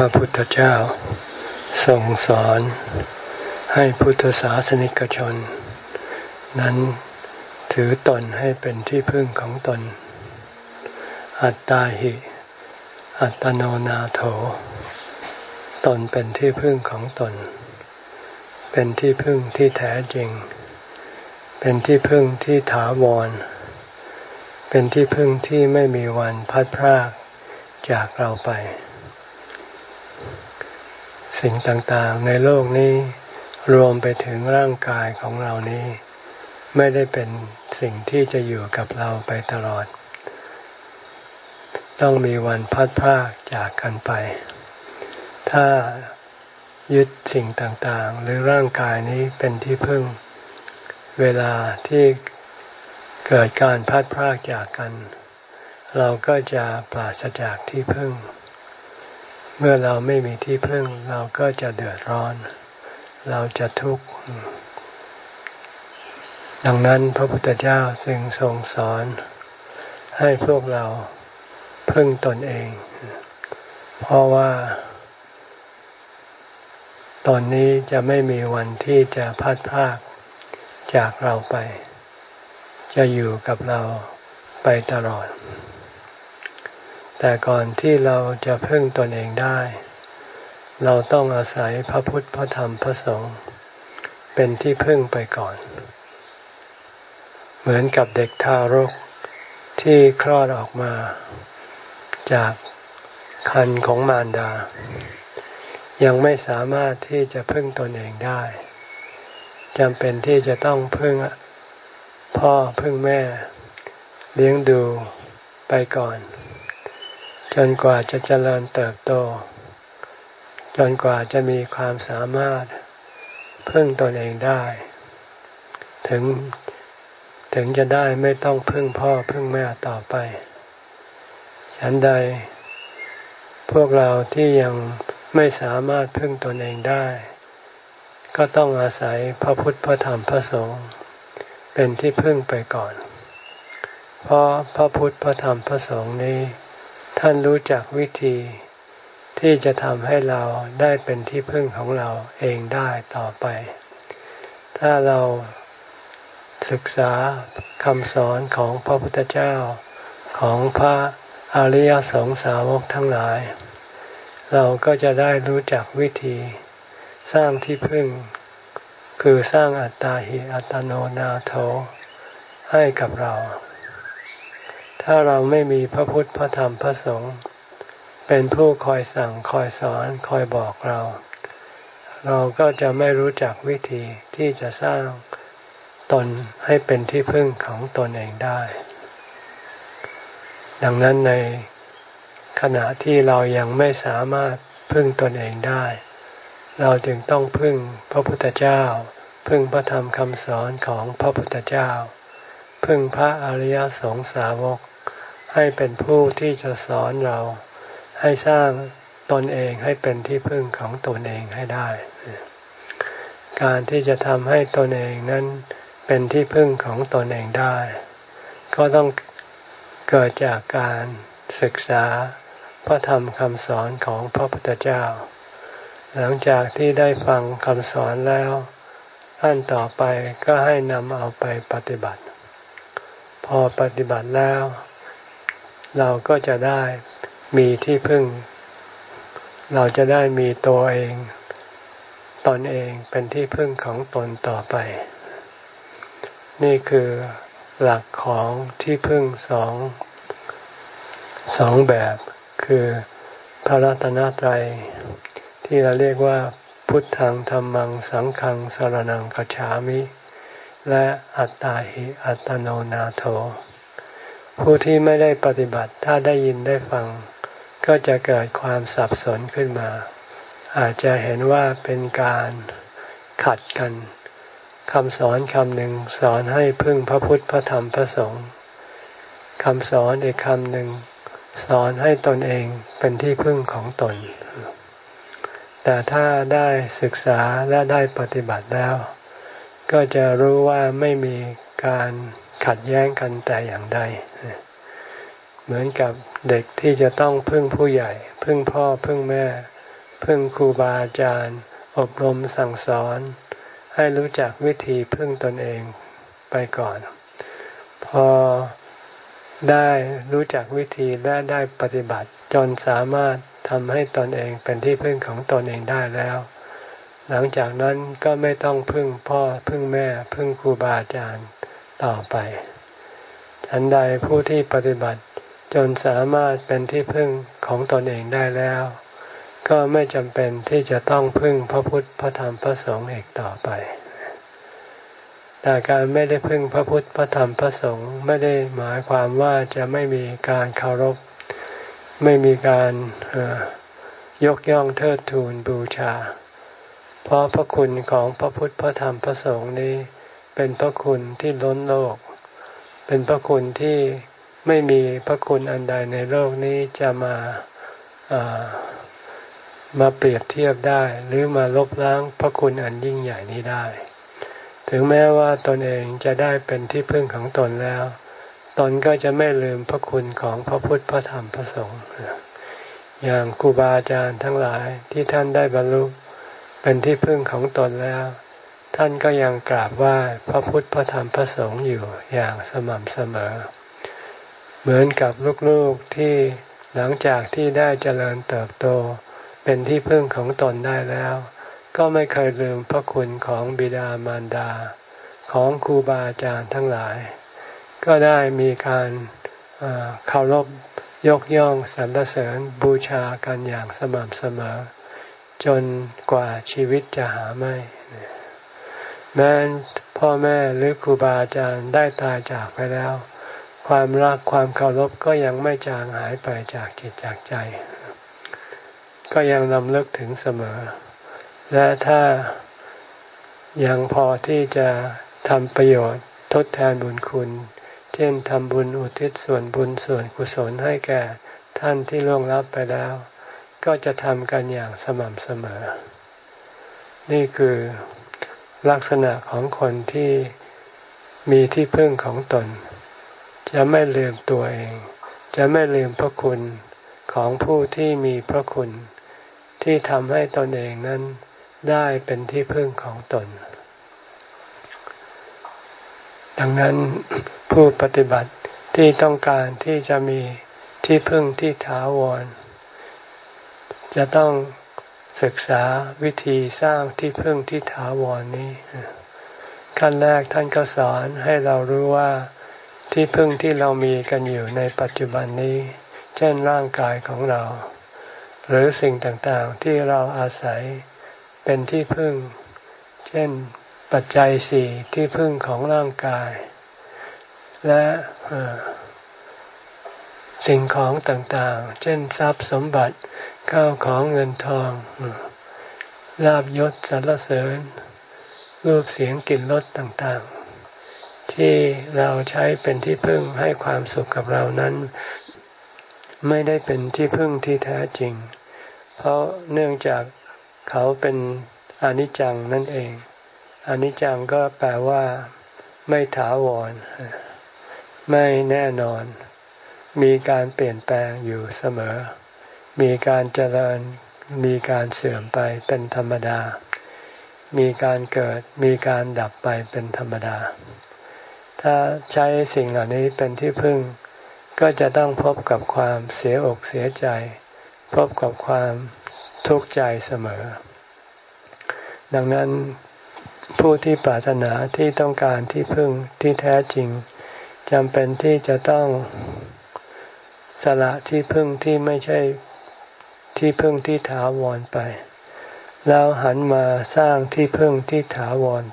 ระพุทธเจ้าทรงสอนให้พุทธศาสนิกชน นั้นถือตนให้เป็นที่พึ่งของตน อัตตาหิ อัตโนนาโถ ตนเป็นที่พึ่งของตน เป็นที่พึ่งที่แท้จริง เป็นที่พึ่งที่ถาวร เป็นที่พึ่งที่ไม่มีวันพัดพรากจากเราไป สิ่งต่างๆ ในโลกนี้รวมไปถึงร่างกายของเรานี้ ไม่ได้เป็นสิ่งที่จะอยู่กับเราไปตลอด ต้องมีวันพัดพากจากกันไป ถ้ายึดสิ่งต่างๆ หรือร่างกายนี้เป็นที่พึ่ง เวลาที่เกิดการพัดพากจากกัน เราก็จะปราศจากที่พึ่ง เมื่อเราไม่มีที่พึ่งเราก็จะเดือดร้อน เราจะทุกข์ ดังนั้นพระพุทธเจ้าจึงทรงสอน ให้พวกเราพึ่งตนเอง เพราะว่า ตอนนี้จะไม่มีวันที่จะพัดพากจากเราไป จะอยู่กับเราไปตลอด แต่ก่อนที่เราจะพึ่งตนเองได้ เราต้องอาศัยพระพุทธพระธรรมพระสงฆ์เป็นที่พึ่งไปก่อน เหมือนกับเด็กทารกที่คลอดออกมา จากคันของมารดา ยังไม่สามารถที่จะพึ่งตนเองได้จำเป็นที่จะต้องพึ่งพ่อพึ่งแม่ เลี้ยงดูไปก่อน จนกว่าจะเจริญเติบโต จนกว่าจะมีความสามารถพึ่งตนเองได้ ถึงถึงจะได้ไม่ต้องพึ่งพ่อพึ่งแม่ต่อไป ฉันใด พวกเราที่ยังไม่สามารถพึ่งตนเองได้ ก็ต้องอาศัยพระพุทธพระธรรมพระสงฆ์เป็นที่พึ่งไปก่อน เพราะพระพุทธพระธรรมพระสงฆ์นี้ ท่านรู้จักวิธีที่จะทำให้เราได้เป็นที่พึ่งของเราเองได้ต่อไป ถ้าเราศึกษาคำสอนของพระพุทธเจ้าของพระอริยสงสาวกทั้งหลาย เราก็จะได้รู้จักวิธี สร้างที่พึ่ง คือสร้างอัตตาหิอัตโนนาโถให้กับเรา ถ้าเราไม่มีพระพุทธพระธรรมพระสงฆ์เป็นผู้คอยสั่งคอยสอนคอยบอกเรา เราก็จะไม่รู้จักวิธีที่จะสร้างตนให้เป็นที่พึ่งของตนเองได้ ดังนั้นในขณะที่เรายังไม่สามารถพึ่งตนเองได้ เราจึงต้องพึ่งพระพุทธเจ้า พึ่งพระธรรมคำสอนของพระพุทธเจ้า พึ่งพระอริยสงสาวก ให้เป็นผู้ที่จะสอนเราให้สร้างตนเองให้เป็นที่พึ่งของตนเองให้ได้ การที่จะทำให้ตนเองนั้นเป็นที่พึ่งของตนเองได้ ก็ต้องเกิดจากการศึกษาพระธรรมคำสอนของพระพุทธเจ้า หลังจากที่ได้ฟังคำสอนแล้วขั้นต่อไปก็ให้นำเอาไปปฏิบัติ พอปฏิบัติแล้ว เราก็จะได้มีที่พึ่ง เราจะได้มีตัวเอง ตนเองเป็นที่พึ่งของตนต่อไป นี่คือหลักของที่พึ่งสองสองแบบคือพระรัตนตรัย ที่เราเรียกว่าพุทธังธรรมังสังฆังสารนังกัจฉามิ และอัตตาหิอัตโนนาโถ ผู้ที่ไม่ได้ปฏิบัติถ้าได้ยินได้ฟัง ก็จะเกิดความสับสนขึ้นมา อาจจะเห็นว่าเป็นการขัดกันคำสอนคำหนึ่งสอนให้พึ่งพระพุทธพระธรรมพระสงฆ์คำสอนอีกคำหนึ่งสอนให้ตนเองเป็นที่พึ่งของตน แต่ถ้าได้ศึกษาและได้ปฏิบัติแล้ว ก็จะรู้ว่าไม่มีการ ขัดแย้งกันแต่อย่างใด เหมือนกับเด็กที่จะต้องพึ่งผู้ใหญ่ พึ่งพ่อพึ่งแม่ พึ่งครูบาอาจารย์ อบรมสั่งสอน ให้รู้จักวิธีพึ่งตนเองไปก่อน พอได้รู้จักวิธีและได้ปฏิบัติ จนสามารถทำให้ตนเองเป็นที่พึ่งของตนเองได้แล้ว หลังจากนั้นก็ไม่ต้องพึ่งพ่อพึ่งแม่ พึ่งครูบาอาจารย์ ต่อไป ฉันใดผู้ที่ปฏิบัติจนสามารถเป็นที่พึ่งของตนเองได้แล้ว ก็ไม่จำเป็นที่จะต้องพึ่งพระพุทธพระธรรมพระสงฆ์อีกต่อไป แต่การไม่ได้พึ่งพระพุทธพระธรรมพระสงฆ์ไม่ได้หมายความว่าจะไม่มีการเคารพ ไม่มีการยกย่องเทิดทูนบูชา เพราะพระคุณของพระพุทธพระธรรมพระสงฆ์นี้ เป็นพระคุณที่ล้นโลก เป็นพระคุณที่ไม่มีพระคุณอันใดในโลกนี้จะมามาเปรียบเทียบได้ หรือมาลบล้างพระคุณอันยิ่งใหญ่นี้ได้ ถึงแม้ว่าตนเองจะได้เป็นที่พึ่งของตนแล้ว ตนก็จะไม่ลืมพระคุณของพระพุทธพระธรรมพระสงฆ์อย่างครูบาอาจารย์ทั้งหลายที่ท่านได้บรรลุเป็นที่พึ่งของตนแล้ว ท่านก็ยังกราบไหว้พระพุทธพระธรรมพระสงฆ์อยู่อย่างสม่ำเสมอ เหมือนกับลูกๆที่หลังจากที่ได้เจริญเติบโตเป็นที่พึ่งของตนได้แล้ว ก็ไม่เคยลืมพระคุณของบิดามารดา ของครูบาอาจารย์ทั้งหลาย ก็ได้มีการเคารพยกย่องสรรเสริญบูชากันอย่างสม่ำเสมอ จนกว่าชีวิตจะหาไม่ แม้พ่อแม่หรือครูบาอาจารย์ได้ตายจากไปแล้ว ความรักความเคารพก็ยังไม่จางหายไปจากจิตจากใจ ก็ยังนำลึกถึงเสมอ และถ้ายังพอที่จะทำประโยชน์ทดแทนบุญคุณ เช่นทำบุญอุทิศส่วนบุญส่วนกุศลให้แก่ท่านที่ล่วงลับไปแล้ว ก็จะทำกันอย่างสม่ำเสมอ นี่คือ ลักษณะของคนที่มีที่พึ่งของตน จะไม่ลืมตัวเอง จะไม่ลืมพระคุณของผู้ที่มีพระคุณ ที่ทำให้ตนเองนั้นได้เป็นที่พึ่งของตน ดังนั้นผู้ปฏิบัติที่ต้องการที่จะมีที่พึ่งที่ถาวร จะต้อง ศึกษาวิธีสร้างที่พึ่งที่ถาวรนนี้ขั้นแรกท่านก็สอนให้เรารู้ว่าที่พึ่งที่เรามีกันอยู่ในปัจจุบันนี้ เช่นร่างกายของเรา หรือสิ่งต่างๆที่เราอาศัยเป็นที่พึ่ง เช่นปัจจัยสี่ที่พึ่งของร่างกาย และสิ่งของต่างๆ เช่นทรัพย์สมบัติ ข้าวของเงินทองลาบยศสรรเสริญ รูปเสียงกลิ่นรสต่างๆ ที่เราใช้เป็นที่พึ่งให้ความสุขกับเรานั้น ไม่ได้เป็นที่พึ่งที่แท้จริง เพราะเนื่องจากเขาเป็นอนิจจังนั่นเองอนิจจังก็แปลว่า ไม่ถาวร ไม่แน่นอน มีการเปลี่ยนแปลงอยู่เสมอ มีการเจริญ มีการเสื่อมไปเป็นธรรมดา มีการเกิด มีการดับไปเป็นธรรมดา ถ้าใช้สิ่งเหล่านี้เป็นที่พึ่ง ก็จะต้องพบกับความเสียอกเสียใจ พบกับความทุกข์ใจเสมอ ดังนั้นผู้ที่ปรารถนาที่ต้องการที่พึ่งที่แท้จริงจำเป็นที่จะต้องสละที่พึ่งที่ไม่ใช่ ที่พึ่งที่ถาวรไป แล้วหันมาสร้างที่พึ่งที่ถาวร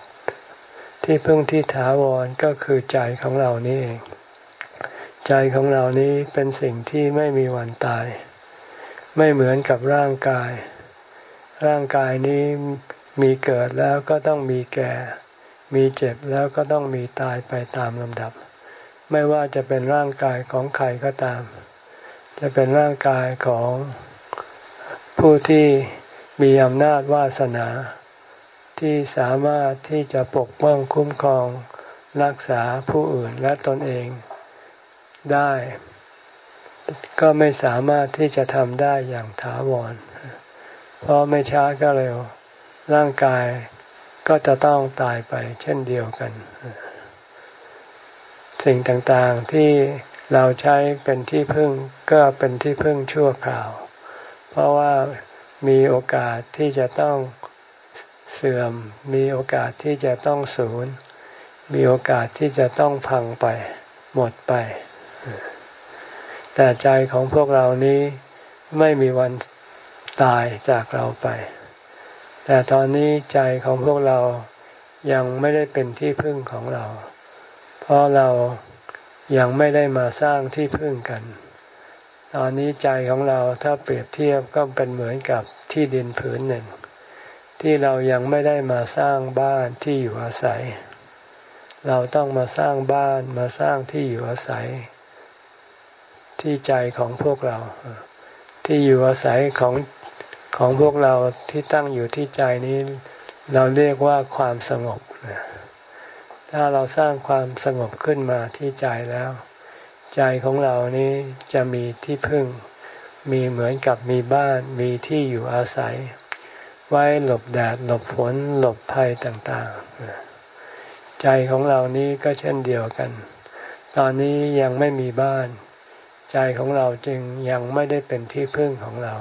ที่พึ่งที่ถาวรก็คือใจของเรานี่เอง ใจของเรานี้เป็นสิ่งที่ไม่มีวันตาย ไม่เหมือนกับร่างกาย ร่างกายนี้มีเกิดแล้วก็ต้องมีแก่ มีเจ็บแล้วก็ต้องมีตายไปตามลำดับ ไม่ว่าจะเป็นร่างกายของใครก็ตาม จะเป็นร่างกายของ ผู้ที่มีอำนาจวาสนา ที่สามารถที่จะปกป้องคุ้มครอง รักษาผู้อื่นและตนเองได้ ก็ไม่สามารถที่จะทำได้อย่างถาวร เพราะไม่ช้าก็เร็ว ร่างกายก็จะต้องตายไปเช่นเดียวกัน สิ่งต่างๆที่เราใช้เป็นที่พึ่งก็เป็นที่พึ่งชั่วคราว เพราะว่ามีโอกาสที่จะต้องเสื่อม มีโอกาสที่จะต้องสูญ มีโอกาสที่จะต้องพังไป หมดไป แต่ใจของพวกเรานี้ไม่มีวันตายจากเราไป แต่ตอนนี้ใจของพวกเรายังไม่ได้เป็นที่พึ่งของเรา เพราะเรายังไม่ได้มาสร้างที่พึ่งกัน ตอนนี้ใจของเราถ้าเปรียบเทียบก็เป็นเหมือนกับที่ดินผืนหนึ่ง ที่เรายังไม่ได้มาสร้างบ้านที่อยู่อาศัย เราต้องมาสร้างบ้านมาสร้างที่อยู่อาศัย ที่ใจของพวกเรา ที่อยู่อาศัยของของพวกเราที่ตั้งอยู่ที่ใจนี้ เราเรียกว่าความสงบ ถ้าเราสร้างความสงบขึ้นมาที่ใจแล้ว ใจของเรานี้จะมีที่พึ่ง มีเหมือนกับมีบ้านมีที่อยู่อาศัย ไว้หลบแดดหลบฝนหลบภัยต่างๆ ใจของเรานี้ก็เช่นเดียวกัน ตอนนี้ยังไม่มีบ้าน ใจของเราจึงยังไม่ได้เป็นที่พึ่งของเรา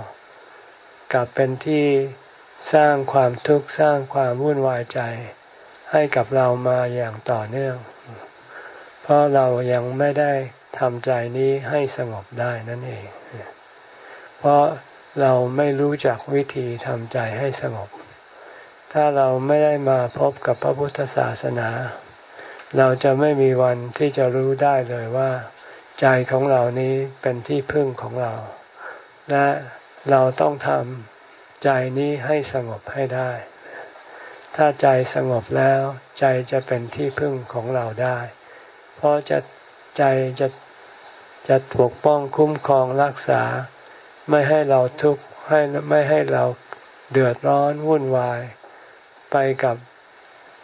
กลับเป็นที่สร้างความทุกข์สร้างความวุ่นวายใจ ให้กับเรามาอย่างต่อเนื่อง เพราะเรายังไม่ได้ ทำใจนี้ให้สงบได้นั่นเอง เพราะเราไม่รู้จักวิธีทำใจให้สงบ ถ้าเราไม่ได้มาพบกับพระพุทธศาสนา เราจะไม่มีวันที่จะรู้ได้เลยว่า ใจของเรานี้เป็นที่พึ่งของเรา และเราต้องทำใจนี้ให้สงบให้ได้ ถ้าใจสงบแล้วใจจะเป็นที่พึ่งของเราได้ เพราะจะ ใจจะจะปกป้องคุ้มครองรักษา ไม่ให้เราทุกข์ให้ไม่ให้เราเดือดร้อนวุ่นวาย ไปกับ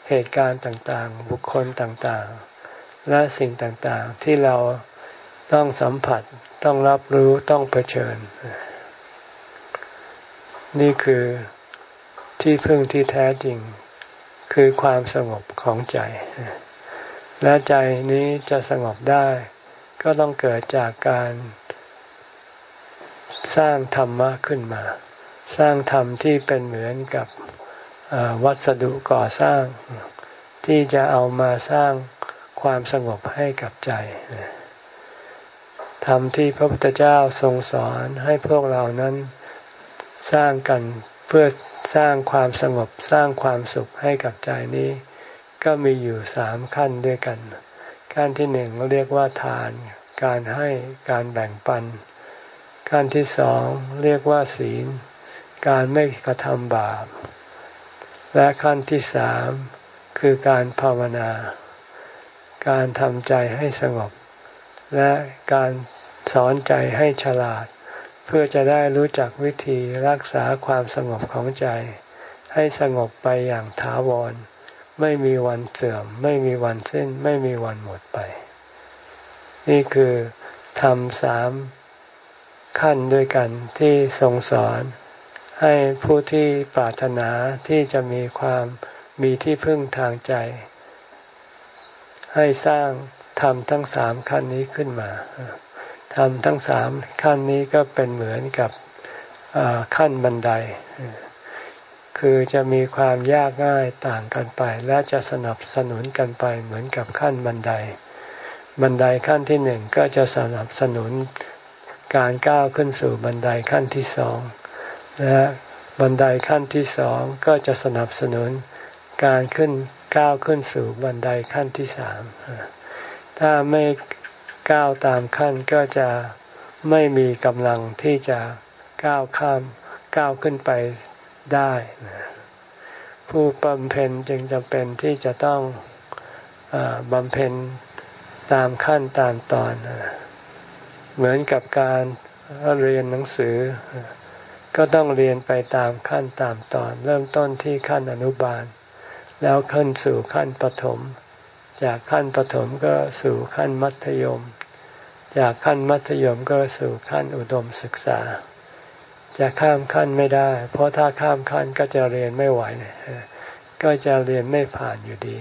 เหตุการณ์ต่างๆ บุคคลต่างๆ และสิ่งต่างๆ ที่เราต้องสัมผัสต้องรับรู้ต้องเผชิญ นี่คือที่พึ่งที่แท้จริง คือความสงบของใจ และใจนี้จะสงบได้ ก็ต้องเกิดจากการสร้างธรรมะขึ้นมา สร้างธรรมที่เป็นเหมือนกับวัสดุก่อสร้าง ที่จะเอามาสร้างความสงบให้กับใจธรรมที่พระพุทธเจ้าทรงสอนให้พวกเรานั้นสร้างกันเพื่อสร้างความสงบสร้างความสุขให้กับใจนี้ ก็มีอยู่สามขั้นด้วยกัน ขั้นที่หนึ่งเรียกว่าทาน การให้การแบ่งปัน ขั้นที่สองเรียกว่าศีล การไม่กระทำบาป และขั้นที่สามคือการภาวนา การทำใจให้สงบ และการสอนใจให้ฉลาด เพื่อจะได้รู้จักวิธีรักษาความสงบของใจ ให้สงบไปอย่างถาวร ไม่มีวันเสื่อม ไม่มีวันสิ้น ไม่มีวันหมดไป นี่คือทำสามขั้นด้วยกันที่ทรงสอน ให้ผู้ที่ปรารถนาที่จะมีความมีที่พึ่งทางใจ ให้สร้างทำทั้งสามขั้นนี้ขึ้นมาทำทั้งสามขั้นนี้ก็เป็นเหมือนกับขั้นบันได คือจะมีความยากง่ายต่างกันไป และจะสนับสนุนกันไปเหมือนกับขั้นบันได บันไดขั้นที่หนึ่งก็จะสนับสนุนการก้าวขึ้นสู่บันไดขั้นที่สองและบันไดขั้นที่สองก็จะสนับสนุนการขึ้นก้าวขึ้นสู่บันไดขั้นที่สามถ้าไม่ก้าวตามขั้นก็จะไม่มีกำลังที่จะก้าวข้ามก้าวขึ้นไป ได้ ผู้บำเพ็ญจึงจำเป็นที่จะต้องอบำเพ็ญตามขั้นตามตอน เหมือนกับการเรียนหนังสือ ก็ต้องเรียนไปตามขั้นตามตอน เริ่มต้นที่ขั้นอนุบาล แล้วขึ้นสู่ขั้นปฐมจากขั้นปฐมก็สู่ขั้นมัธยม จากขั้นมัธยมก็สู่ขั้นอุดมศึกษา จะข้ามขั้นไม่ได้ เพราะถ้าข้ามขั้นก็จะเรียนไม่ไหว ก็จะเรียนไม่ผ่านอยู่ดี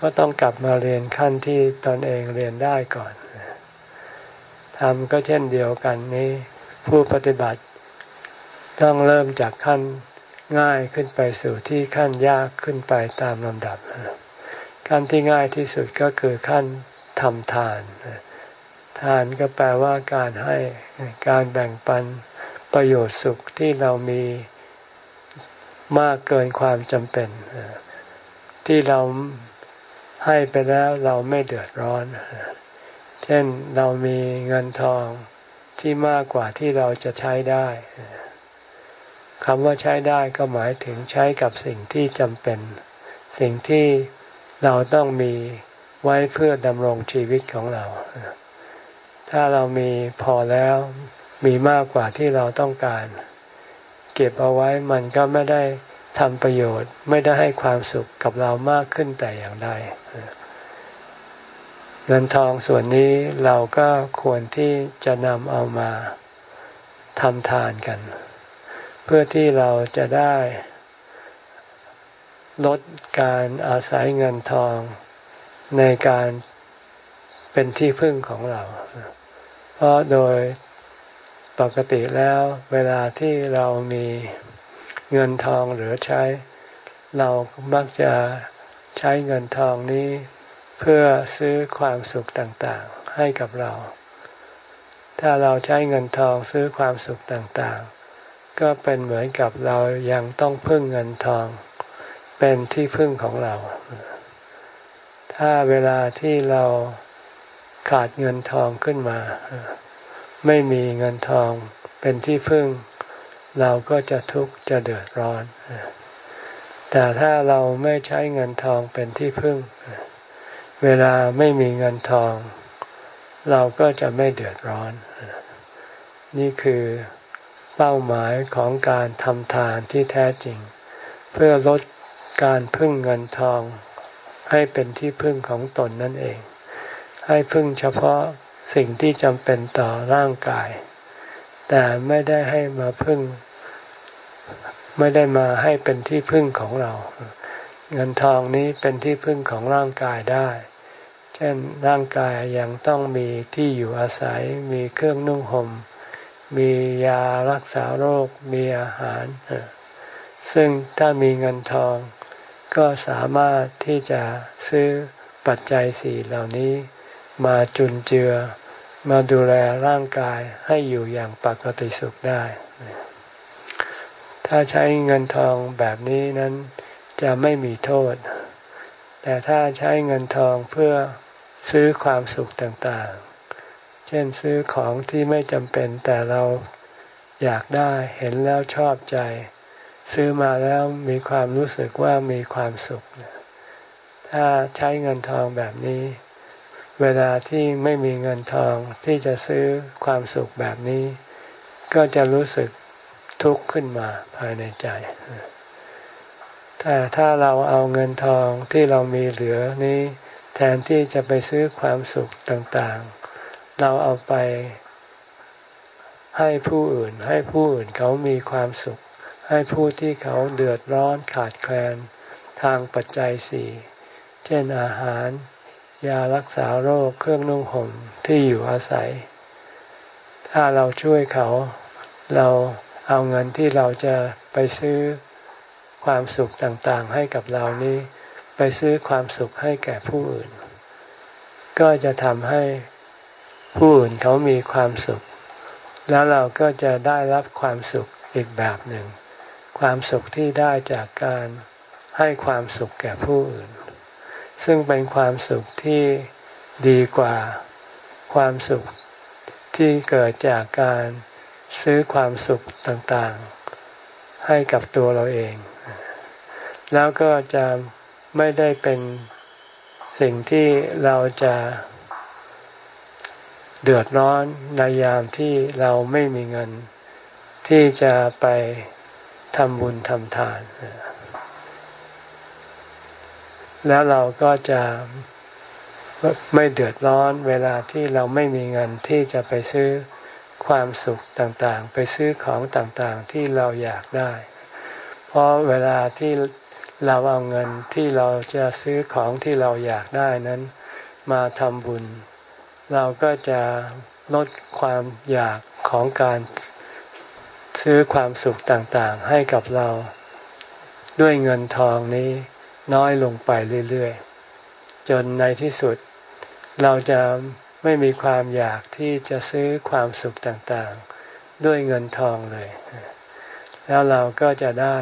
ก็ต้องกลับมาเรียนขั้นที่ตนเองเรียนได้ก่อนทำก็เช่นเดียวกันนี้ ผู้ปฏิบัติ ต้องเริ่มจากขั้นง่ายขึ้นไปสู่ที่ขั้นยากขึ้นไปตามลำดับ ขั้นที่ง่ายที่สุดก็คือขั้นทำทาน ทานก็แปลว่าการให้การแบ่งปัน ประโยชน์สุขที่เรามีมากเกินความจำเป็น ที่เราให้ไปแล้วเราไม่เดือดร้อน เช่นเรามีเงินทองที่มากกว่าที่เราจะใช้ได้คำว่าใช้ได้ก็หมายถึงใช้กับสิ่งที่จำเป็น สิ่งที่เราต้องมีไว้เพื่อดำรงชีวิตของเรา ถ้าเรามีพอแล้ว มีมากกว่าที่เราต้องการ เก็บเอาไว้มันก็ไม่ได้ทำประโยชน์ ไม่ได้ให้ความสุขกับเรามากขึ้นแต่อย่างใดเงินทองส่วนนี้เราก็ควรที่จะนำเอามาทำทานกัน เพื่อที่เราจะได้ลดการอาศัยเงินทองในการเป็นที่พึ่งของเรา เพราะโดย ปกติแล้วเวลาที่เรามีเงินทองเหลือใช้ เรามักจะใช้เงินทองนี้ เพื่อซื้อความสุขต่างๆให้กับเรา ถ้าเราใช้เงินทองซื้อความสุขต่างๆ ก็เป็นเหมือนกับเรายังต้องพึ่งเงินทอง เป็นที่พึ่งของเรา ถ้าเวลาที่เราขาดเงินทองขึ้นมา ไม่มีเงินทองเป็นที่พึ่ง เราก็จะทุกข์จะเดือดร้อน แต่ถ้าเราไม่ใช้เงินทองเป็นที่พึ่ง เวลาไม่มีเงินทอง เราก็จะไม่เดือดร้อน นี่คือเป้าหมายของการทำทานที่แท้จริง เพื่อลดการพึ่งเงินทอง ให้เป็นที่พึ่งของตนนั่นเอง ให้พึ่งเฉพาะ สิ่งที่จำเป็นต่อร่างกาย แต่ไม่ได้ให้มาพึ่ง ไม่ได้มาให้เป็นที่พึ่งของเรา เงินทองนี้เป็นที่พึ่งของร่างกายได้ เช่นร่างกายยังต้องมีที่อยู่อาศัย มีเครื่องนุ่งหม่ม มียารักษาโรค มีอาหาร ซึ่งถ้ามีเงินทองก็สามารถที่จะซื้อปัจจัยสี่เหล่านี้มาจุนเจือ มาดูแลร่างกายให้อยู่อย่างปกติสุขได้ ถ้าใช้เงินทองแบบนี้นั้นจะไม่มีโทษ แต่ถ้าใช้เงินทองเพื่อซื้อความสุขต่างๆ เช่นซื้อของที่ไม่จำเป็นแต่เราอยากได้เห็นแล้วชอบใจ ซื้อมาแล้วมีความรู้สึกว่ามีความสุข ถ้าใช้เงินทองแบบนี้ เวลาที่ไม่มีเงินทองที่จะซื้อความสุขแบบนี้ ก็จะรู้สึกทุกข์ขึ้นมาภายในใจ แต่ถ้าเราเอาเงินทองที่เรามีเหลือนี้ แทนที่จะไปซื้อความสุขต่างๆ เราเอาไปให้ผู้อื่น ให้ผู้อื่นเขามีความสุข ให้ผู้ที่เขาเดือดร้อนขาดแคลน ทางปัจจัยสี่ เช่นอาหาร ยารักษาโรคเครื่องนุ่งห่มที่อยู่อาศัย ถ้าเราช่วยเขาเราเอาเงินที่เราจะไปซื้อความสุขต่างๆ ให้กับเรานี้ ไปซื้อความสุขให้แก่ผู้อื่น ก็จะทำให้ผู้อื่นเขามีความสุข แล้วเราก็จะได้รับความสุขอีกแบบหนึ่ง ความสุขที่ได้จากการให้ความสุขแก่ผู้อื่น ซึ่งเป็นความสุขที่ดีกว่าความสุขที่เกิดจากการซื้อความสุขต่างๆ ให้กับตัวเราเอง แล้วก็จะไม่ได้เป็นสิ่งที่เราจะเดือดร้อนในยามที่เราไม่มีเงิน ที่จะไปทำบุญทำทาน แล้วเราก็จะไม่เดือดร้อนเวลาที่เราไม่มีเงินที่จะไปซื้อความสุขต่างๆ ไปซื้อของต่างๆที่เราอยากได้ เพราะเวลาที่เราเอาเงินที่เราจะซื้อของที่เราอยากได้นั้น มาทำบุญ เราก็จะลดความอยากของการซื้อความสุขต่างๆ ให้กับเราด้วยเงินทองนี้ น้อยลงไปเรื่อยๆ จนในที่สุด เราจะไม่มีความอยากที่จะซื้อความสุขต่างๆ ด้วยเงินทองเลย แล้วเราก็จะได้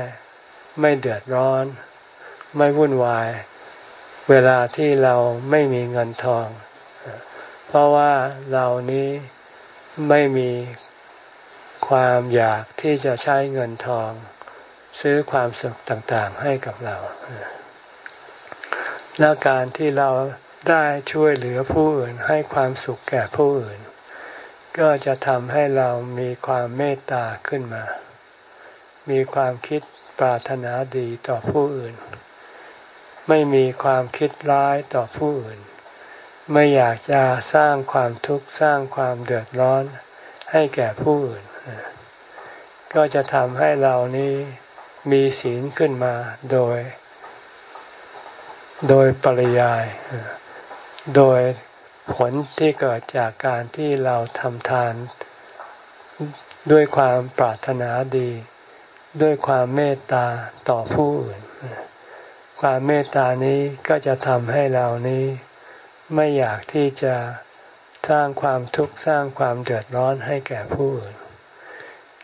ไม่เดือดร้อน ไม่วุ่นวาย เวลาที่เราไม่มีเงินทอง เพราะว่าเรานี้ไม่มีความอยากที่จะใช้เงินทอง ซื้อความสุขต่างๆให้กับเรา และการที่เราได้ช่วยเหลือผู้อื่นให้ความสุขแก่ผู้อื่น ก็จะทำให้เรามีความเมตตาขึ้นมา มีความคิดปรารถนาดีต่อผู้อื่น ไม่มีความคิดร้ายต่อผู้อื่น ไม่อยากจะสร้างความทุกข์สร้างความเดือดร้อนให้แก่ผู้อื่น ก็จะทำให้เรานี้มีศีลขึ้นมาโดย โดยปริยาย โดยผลที่เกิดจากการที่เราทำทาน ด้วยความปรารถนาดี ด้วยความเมตตาต่อผู้อื่น ความเมตตานี้ก็จะทำให้เรานี้ไม่อยากที่จะสร้างความทุกข์สร้างความเดือดร้อนให้แก่ผู้อื่น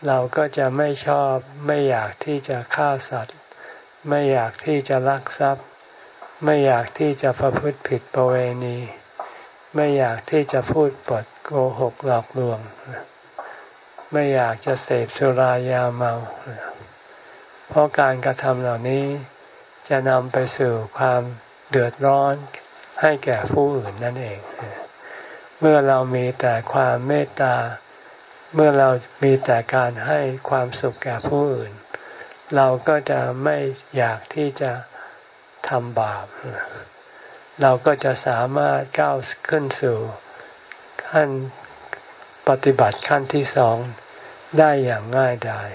เราก็จะไม่ชอบไม่อยากที่จะฆ่าสัตว์ ไม่อยากที่จะลักทรัพย์ ไม่อยากที่จะประพฤติผิดประเวณี ไม่อยากที่จะพูดปดโกหกหลอกลวง ไม่อยากจะเสพสุรายาเมา เพราะการกระทำเหล่านี้จะนำไปสู่ความเดือดร้อนให้แก่ผู้อื่นนั่นเอง เมื่อเรามีแต่ความเมตตา เมื่อเรามีแต่การให้ความสุขแก่ผู้อื่น เราก็จะไม่อยากที่จะ ทำบาป เราก็จะสามารถก้าวขึ้นสู่ขั้นปฏิบัติขั้นที่สองได้อย่างง่ายดาย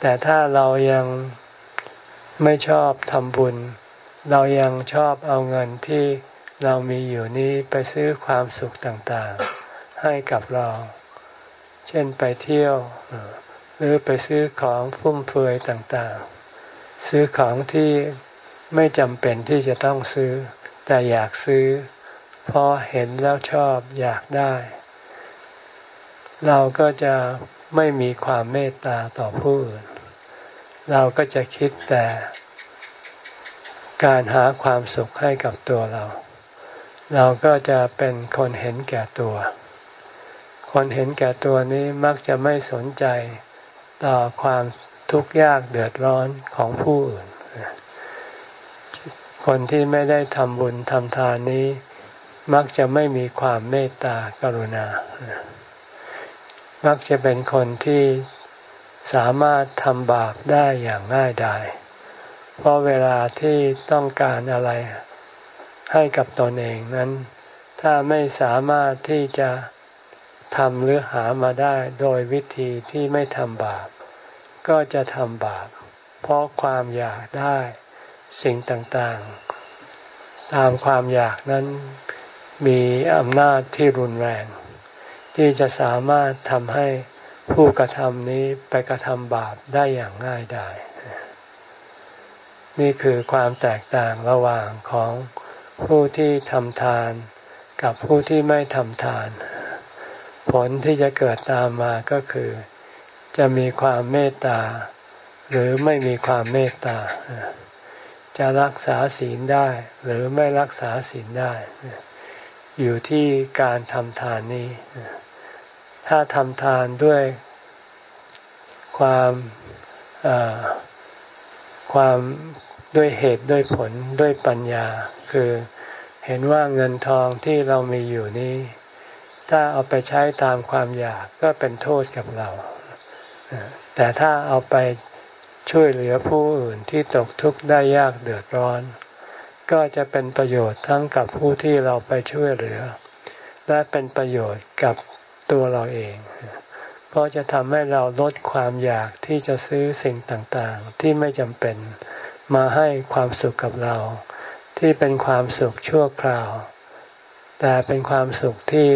แต่ถ้าเรายังไม่ชอบทำบุญ เรายังชอบเอาเงินที่เรามีอยู่นี้ไปซื้อความสุขต่างๆ ให้กับเรา เช่นไปเที่ยว หรือไปซื้อของฟุ่มเฟือยต่างๆ ซื้อของที่ ไม่จำเป็นที่จะต้องซื้อ แต่อยากซื้อ เพราะเห็นแล้วชอบอยากได้ เราก็จะไม่มีความเมตตาต่อผู้อื่น เราก็จะคิดแต่ การหาความสุขให้กับตัวเรา เราก็จะเป็นคนเห็นแก่ตัว คนเห็นแก่ตัวนี้มักจะไม่สนใจต่อความทุกข์ยากเดือดร้อนของผู้อื่น คนที่ไม่ได้ทำบุญทำทานนี้ มักจะไม่มีความเมตตากรุณา มักจะเป็นคนที่สามารถทำบาปได้อย่างง่ายดาย เพราะเวลาที่ต้องการอะไรให้กับตนเองนั้น ถ้าไม่สามารถที่จะทำหรือหามาได้โดยวิธีที่ไม่ทำบาป ก็จะทำบาป เพราะความอยากได้ สิ่งต่างๆ ตามความอยากนั้นมีอำนาจที่รุนแรง ที่จะสามารถทำให้ผู้กระทำนี้ไปกระทำบาปได้อย่างง่ายดายนี่คือความแตกต่างระหว่างของผู้ที่ทำทานกับผู้ที่ไม่ทำทาน ผลที่จะเกิดตามมาก็คือ จะมีความเมตตา หรือไม่มีความเมตตา จะรักษาศีลได้ หรือไม่รักษาศีลได้ อยู่ที่การทำทานนี้ ถ้าทำทานด้วยความความด้วยเหตุด้วยผลด้วยปัญญา คือเห็นว่าเงินทองที่เรามีอยู่นี้ ถ้าเอาไปใช้ตามความอยากก็เป็นโทษกับเรา แต่ถ้าเอาไป ช่วยเหลือผู้อื่นที่ตกทุกข์ได้ยากเดือดร้อน ก็จะเป็นประโยชน์ทั้งกับผู้ที่เราไปช่วยเหลือ และเป็นประโยชน์กับตัวเราเอง เพราะจะทำให้เราลดความอยากที่จะซื้อสิ่งต่างๆ ที่ไม่จำเป็นมาให้ความสุขกับเรา ที่เป็นความสุขชั่วคราว แต่เป็นความสุขที่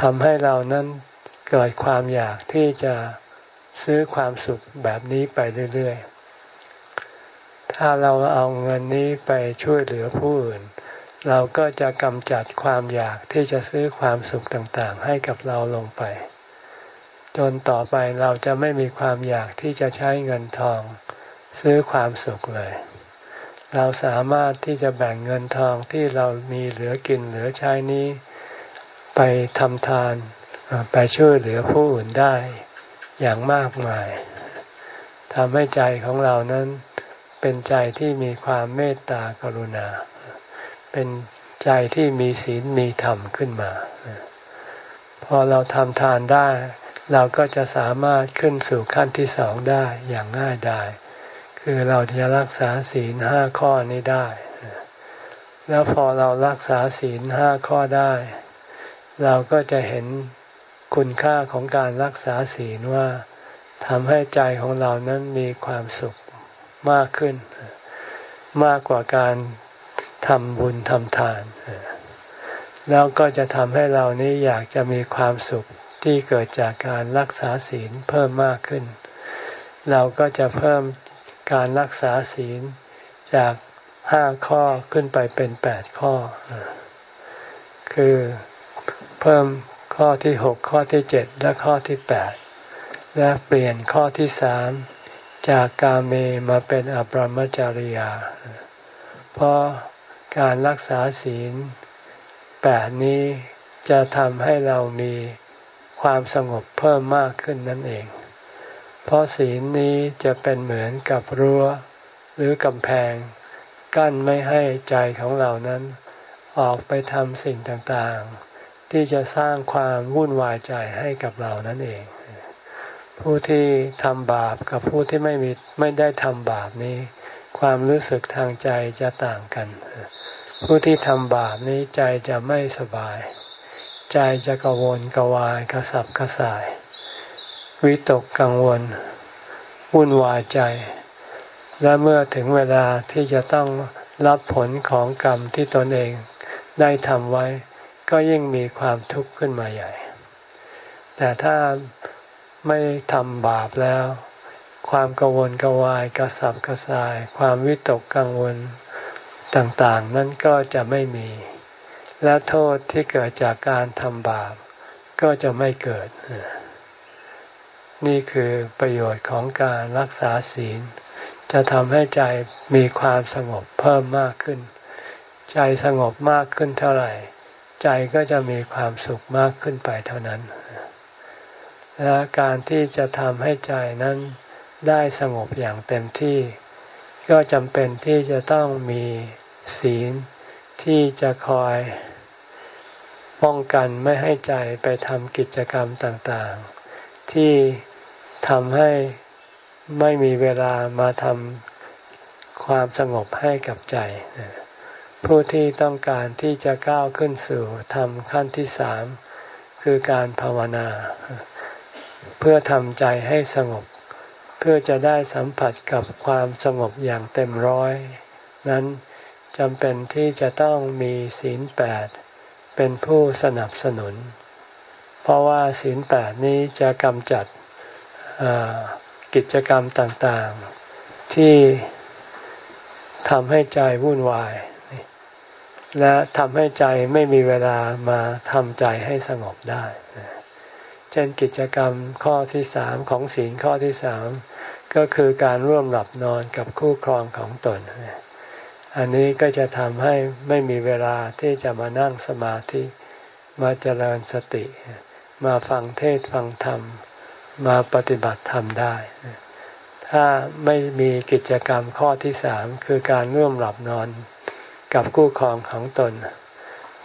ทำให้เรานั้นเกิดความอยากที่จะ ซื้อความสุขแบบนี้ไปเรื่อยๆ ถ้าเราเอาเงินนี้ไปช่วยเหลือผู้อื่น เราก็จะกำจัดความอยากที่จะซื้อความสุขต่างๆ ให้กับเราลงไป จนต่อไปเราจะไม่มีความอยากที่จะใช้เงินทอง ซื้อความสุขเลย เราสามารถที่จะแบ่งเงินทองที่เรามีเหลือกินเหลือใช้นี้ ไปทำทานไปช่วยเหลือผู้อื่นได้ อย่างมากมายทำให้ใจของเรานั้นเป็นใจที่มีความเมตตากรุณา เป็นใจที่มีศีลมีธรรมขึ้นมา พอเราทำทานได้ เราก็จะสามารถขึ้นสู่ขั้นที่สองได้อย่างง่ายดายคือเราจะรักษาศีลห้าข้อนี้ได้ แล้วพอเรารักษาศีลห้าข้อได้ เราก็จะเห็น คุณค่าของการรักษาศีลว่าทำให้ใจของเรานั้นมีความสุขมากขึ้น มากกว่าการทำบุญทำทาน แล้วก็จะทำให้เรานี้อยากจะมีความสุขที่เกิดจากการรักษาศีลเพิ่มมากขึ้น เราก็จะเพิ่มการรักษาศีลจากห้าข้อขึ้นไปเป็นแปดข้อ คือเพิ่ม ข้อที่หกข้อที่เจ็ดและข้อที่แปดและเปลี่ยนข้อที่สามจากกาเมมาเป็นอปรมจริยา เพราะการรักษาศีลแปดนี้จะทำให้เรามีความสงบเพิ่มมากขึ้นนั่นเอง เพราะศีลนี้จะเป็นเหมือนกับรั้วหรือกำแพง กั้นไม่ให้ใจของเรานั้น ออกไปทำสิ่งต่างๆ ที่จะสร้างความวุ่นวายใจให้กับเรานั่นเอง ผู้ที่ทำบาปกับผู้ที่ไม่มีไม่ได้ทำบาปนี้ ความรู้สึกทางใจจะต่างกัน ผู้ที่ทำบาปนี้ใจจะไม่สบาย ใจจะกวนกวายกระสับกระส่าย วิตกกังวล วุ่นวายใจ และเมื่อถึงเวลาที่จะต้องรับผลของกรรมที่ตนเองได้ทำไว้ ก็ยิ่งมีความทุกข์ขึ้นมาใหญ่ แต่ถ้าไม่ทำบาปแล้ว ความกังวลกวายกระสับกระส่าย ความวิตกกังวลต่างๆ นั้นก็จะไม่มี และโทษที่เกิดจากการทำบาป ก็จะไม่เกิด นี่คือประโยชน์ของการรักษาศีล จะทำให้ใจมีความสงบเพิ่มมากขึ้น ใจสงบมากขึ้นเท่าไหร่ ใจก็จะมีความสุขมากขึ้นไปเท่านั้น และการที่จะทำให้ใจนั้นได้สงบอย่างเต็มที่ ก็จำเป็นที่จะต้องมีศีลที่จะคอยป้องกันไม่ให้ใจไปทำกิจกรรมต่างๆ ที่ทำให้ไม่มีเวลามาทำความสงบให้กับใจ ผู้ที่ต้องการที่จะก้าวขึ้นสู่ทำขั้นที่สามคือการภาวนา เพื่อทำใจให้สงบ เพื่อจะได้สัมผัสกับความสงบอย่างเต็มร้อย นั้นจำเป็นที่จะต้องมีศีลแปดเป็นผู้สนับสนุน เพราะว่าศีลแปดนี้จะกำจัดกิจกรรมต่างๆ ที่ทำให้ใจวุ่นวาย และทำให้ใจไม่มีเวลามาทำใจให้สงบได้ เช่นกิจกรรมข้อที่สามของศีลข้อที่สามก็คือการร่วมหลับนอนกับคู่ครองของตน อันนี้ก็จะทำให้ไม่มีเวลาที่จะมานั่งสมาธิ มาเจริญสติ มาฟังเทศฟังธรรม มาปฏิบัติธรรมได้ ถ้าไม่มีกิจกรรมข้อที่สามคือการร่วมหลับนอน กับคู่ครองของตน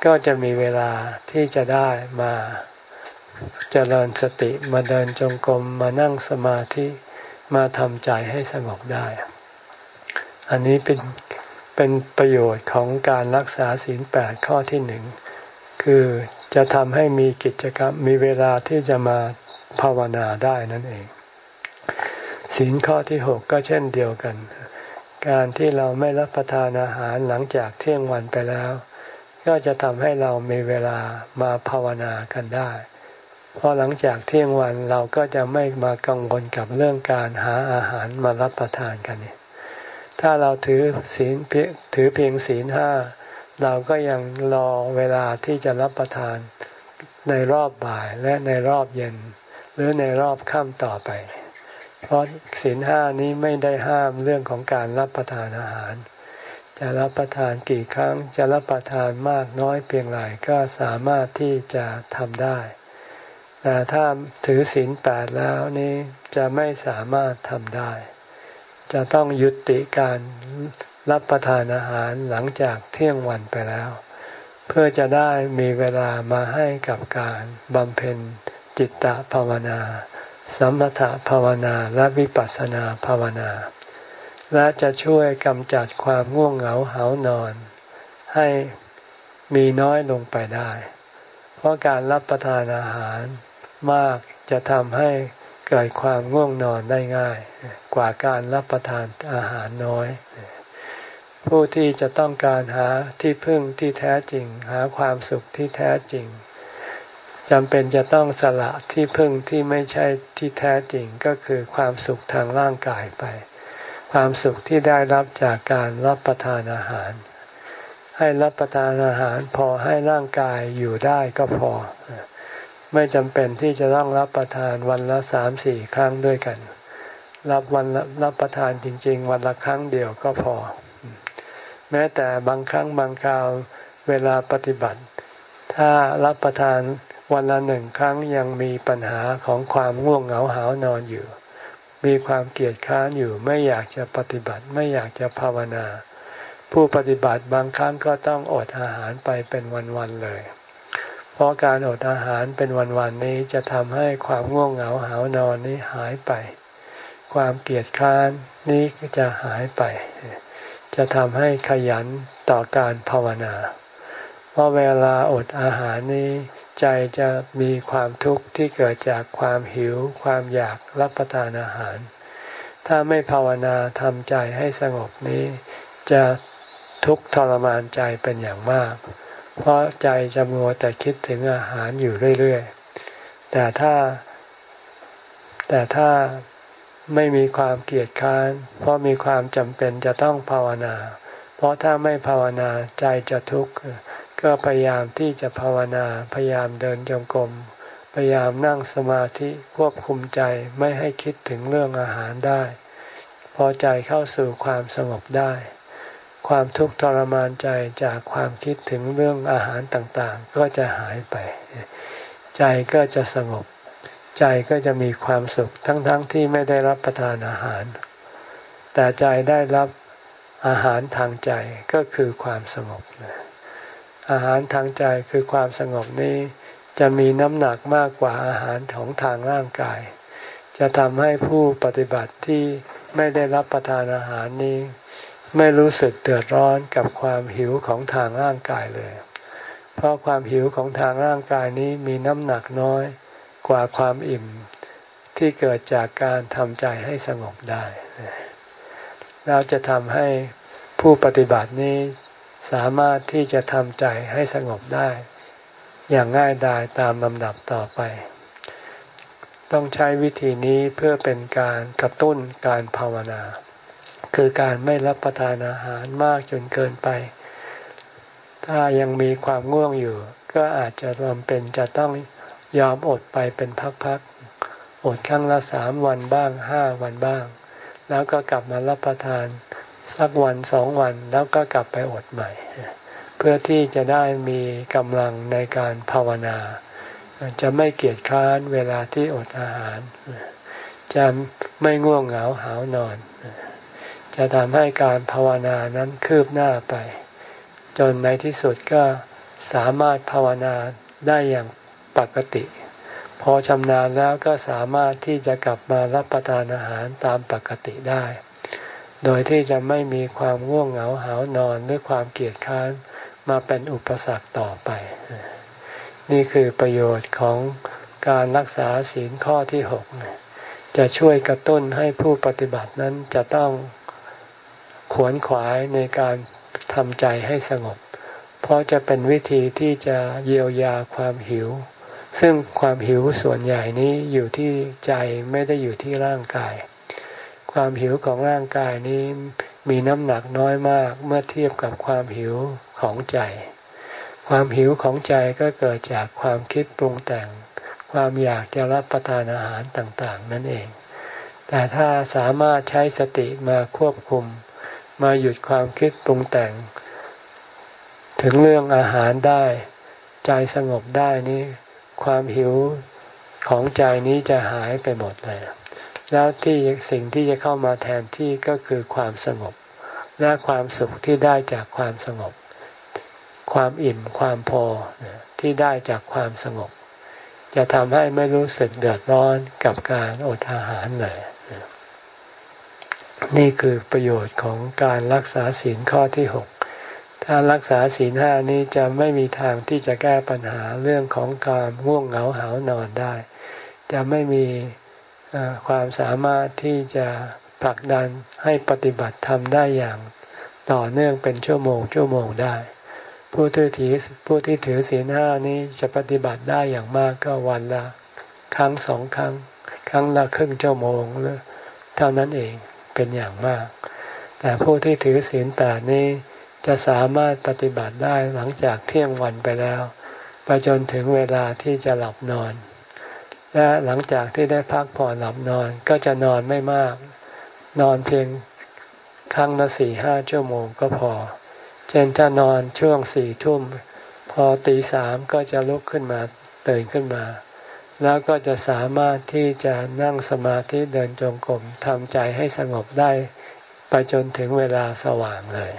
ก็จะมีเวลาที่จะได้มาเจริญสติมาเดินจงกรมมานั่งสมาธิมาทำใจให้สงบได้ อันนี้เป็นเป็นประโยชน์ของการรักษาศีลแปดข้อที่หนึ่งคือจะทำให้มีกิจกรรมมีเวลาที่จะมาภาวนาได้นั่นเอง ศีลข้อที่หกก็เช่นเดียวกัน การที่เราไม่รับประทานอาหารหลังจากเที่ยงวันไปแล้ว ก็จะทำให้เรามีเวลามาภาวนากันได้ เพราะหลังจากเที่ยงวันเราก็จะไม่มากังวลกับเรื่องการหาอาหารมารับประทานกันเนี่ยถ้าเราถือศีลถือเพียงศีลห้าเราก็ยังรอเวลาที่จะรับประทานในรอบบ่ายและในรอบเย็น หรือในรอบค่ำต่อไป เพราะศีลห้านี้ไม่ได้ห้ามเรื่องของการรับประทานอาหาร จะรับประทานกี่ครั้งจะรับประทานมากน้อยเพียงไรก็สามารถที่จะทำได้ แต่ถ้าถือศีลแปดแล้วนี้จะไม่สามารถทำได้ จะต้องยุติการรับประทานอาหารหลังจากเที่ยงวันไปแล้ว เพื่อจะได้มีเวลามาให้กับการบำเพ็ญจิตตภาวนา สมถภาวนาและวิปัสสนาภาวนา และจะช่วยกำจัดความง่วงเหงาเหานอน ให้มีน้อยลงไปได้ เพราะการรับประทานอาหารมากจะทำให้เกิดความง่วงนอนได้ง่าย กว่าการรับประทานอาหารน้อย ผู้ที่จะต้องการหาที่พึ่งที่แท้จริง หาความสุขที่แท้จริง จำเป็นจะต้องสละที่พึ่งที่ไม่ใช่ที่แท้จริงก็คือความสุขทางร่างกายไป ความสุขที่ได้รับจากการรับประทานอาหาร ให้รับประทานอาหารพอให้ร่างกายอยู่ได้ก็พอ ไม่จำเป็นที่จะต้องรับประทานวันละสามสี่ครั้งด้วยกัน รับวันรับประทานจริง ๆ วันละครั้งเดียวก็พอ แม้แต่บางครั้งบางคราวเวลาปฏิบัติ ถ้ารับประทาน วันละหนึ่งครั้งยังมีปัญหาของความง่วงเหงาหานอนอยู่ มีความเกียดค้านอยู่ไม่อยากจะปฏิบัติไม่อยากจะภาวนา ผู้ปฏิบัติบางครั้งก็ต้องอดอาหารไปเป็นวันๆเลย เพราะการอดอาหารเป็นวันๆนี้จะทำให้ความง่วงเหงาหานอนนี้หายไป ความเกียดคร้านนี้ก็จะหายไป จะทำให้ขยันต่อการภาวนา เพราะเวลาอดอาหารนี้ ใจจะมีความทุกข์ที่เกิดจากความหิว ความอยากรับประทานอาหาร ถ้าไม่ภาวนาทำใจให้สงบนี้ จะทุกข์ทรมานใจเป็นอย่างมาก เพราะใจจะมัวแต่คิดถึงอาหารอยู่เรื่อยๆ แต่ถ้า แต่ถ้าไม่มีความเกียดค้าน เพราะมีความจำเป็นจะต้องภาวนา เพราะถ้าไม่ภาวนาใจจะทุกข์ ก็พยายามที่จะภาวนา พยายามเดินจงกรม พยายามนั่งสมาธิควบคุมใจไม่ให้คิดถึงเรื่องอาหารได้ พอใจเข้าสู่ความสงบได้ ความทุกข์ทรมานใจจากความคิดถึงเรื่องอาหารต่างๆ ก็จะหายไป ใจก็จะสงบ ใจก็จะมีความสุขทั้งๆทที่ไม่ได้รับประทานอาหาร แต่ใจได้รับอาหารทางใจก็คือความสงบ อาหารทางใจคือความสงบนี้ จะมีน้ำหนักมากกว่าอาหารของทางร่างกาย จะทำให้ผู้ปฏิบัติที่ไม่ได้รับประทานอาหารนี้ ไม่รู้สึกเดือดร้อนกับความหิวของทางร่างกายเลย เพราะความหิวของทางร่างกายนี้มีน้ำหนักน้อยกว่าความอิ่มที่เกิดจากการทำใจให้สงบได้เราจะทำให้ผู้ปฏิบัตินี้ สามารถที่จะทำใจให้สงบได้ อย่างง่ายดายตามลำดับต่อไป ต้องใช้วิธีนี้เพื่อเป็นการกระตุ้นการภาวนา คือการไม่รับประทานอาหารมากจนเกินไป ถ้ายังมีความง่วงอยู่ ก็อาจจะรวมเป็นจะต้องยอมอดไปเป็นพักๆ อดครั้งละสามวันบ้างห้าวันบ้าง แล้วก็กลับมารับประทาน สักวันสองวันแล้วก็กลับไปอดใหม่ เพื่อที่จะได้มีกำลังในการภาวนา จะไม่เกียจคร้านเวลาที่อดอาหาร จะไม่ง่วงเหงาหานอน จะทำให้การภาวนานั้นคืบหน้าไป จนในที่สุดก็สามารถภาวนาได้อย่างปกติ พอชำนาญแล้วก็สามารถที่จะกลับมารับประทานอาหารตามปกติได้ โดยที่จะไม่มีความง่วงเหงาหานอนหรือความเกียดค้านมาเป็นอุปสรรคต่อไป นี่คือประโยชน์ของการรักษาศีลข้อที่หกจะช่วยกระตุ้นให้ผู้ปฏิบัตินั้นจะต้องขวนขวายในการทำใจให้สงบ เพราะจะเป็นวิธีที่จะเยียวยาความหิว ซึ่งความหิวส่วนใหญ่นี้อยู่ที่ใจไม่ได้อยู่ที่ร่างกาย ความหิวของร่างกายนี้มีน้ำหนักน้อยมากเมื่อเทียบกับความหิวของใจ ความหิวของใจก็เกิดจากความคิดปรุงแต่ง ความอยากจะรับประทานอาหารต่างๆ นั่นเอง แต่ถ้าสามารถใช้สติมาควบคุม มาหยุดความคิดปรุงแต่ง ถึงเรื่องอาหารได้ ใจสงบได้นี้ ความหิวของใจนี้จะหายไปหมดเลย แล้วที่สิ่งที่จะเข้ามาแทนที่ก็คือความสงบ และความสุขที่ได้จากความสงบ ความอิ่มความพอที่ได้จากความสงบ จะทำให้ไม่รู้สึกเดือดร้อนกับการอดอาหารเลยนี่คือประโยชน์ของการรักษาศีลข้อที่หกถ้ารักษาศีลห้านี้จะไม่มีทางที่จะแก้ปัญหาเรื่องของการง่วงเหงาหานอนได้ จะไม่มี ความสามารถที่จะผลักดันให้ปฏิบัติทำได้อย่างต่อเนื่องเป็นชั่วโมงชั่วโมงได้ ผู้ที่ถือผู้ที่ถือศีลห้านี้จะปฏิบัติได้อย่างมากก็วันละครั้งสองครั้ง ครั้งละครึ่งชั่วโมงเท่านั้นเองเป็นอย่างมาก แต่ผู้ที่ถือศีลแปดนี้จะสามารถปฏิบัติได้หลังจากเที่ยงวันไปแล้ว ไปจนถึงเวลาที่จะหลับนอน และหลังจากที่ได้พักผ่อนหลับนอนก็จะนอนไม่มาก นอนเพียงครั้งละสี่ห้าชั่วโมงก็พอ เช่นถ้านอนช่วงสี่ทุ่ม พอตีสามก็จะลุกขึ้นมาตื่นขึ้นมา แล้วก็จะสามารถที่จะนั่งสมาธิเดินจงกรมทำใจให้สงบได้ไปจนถึงเวลาสว่างเลย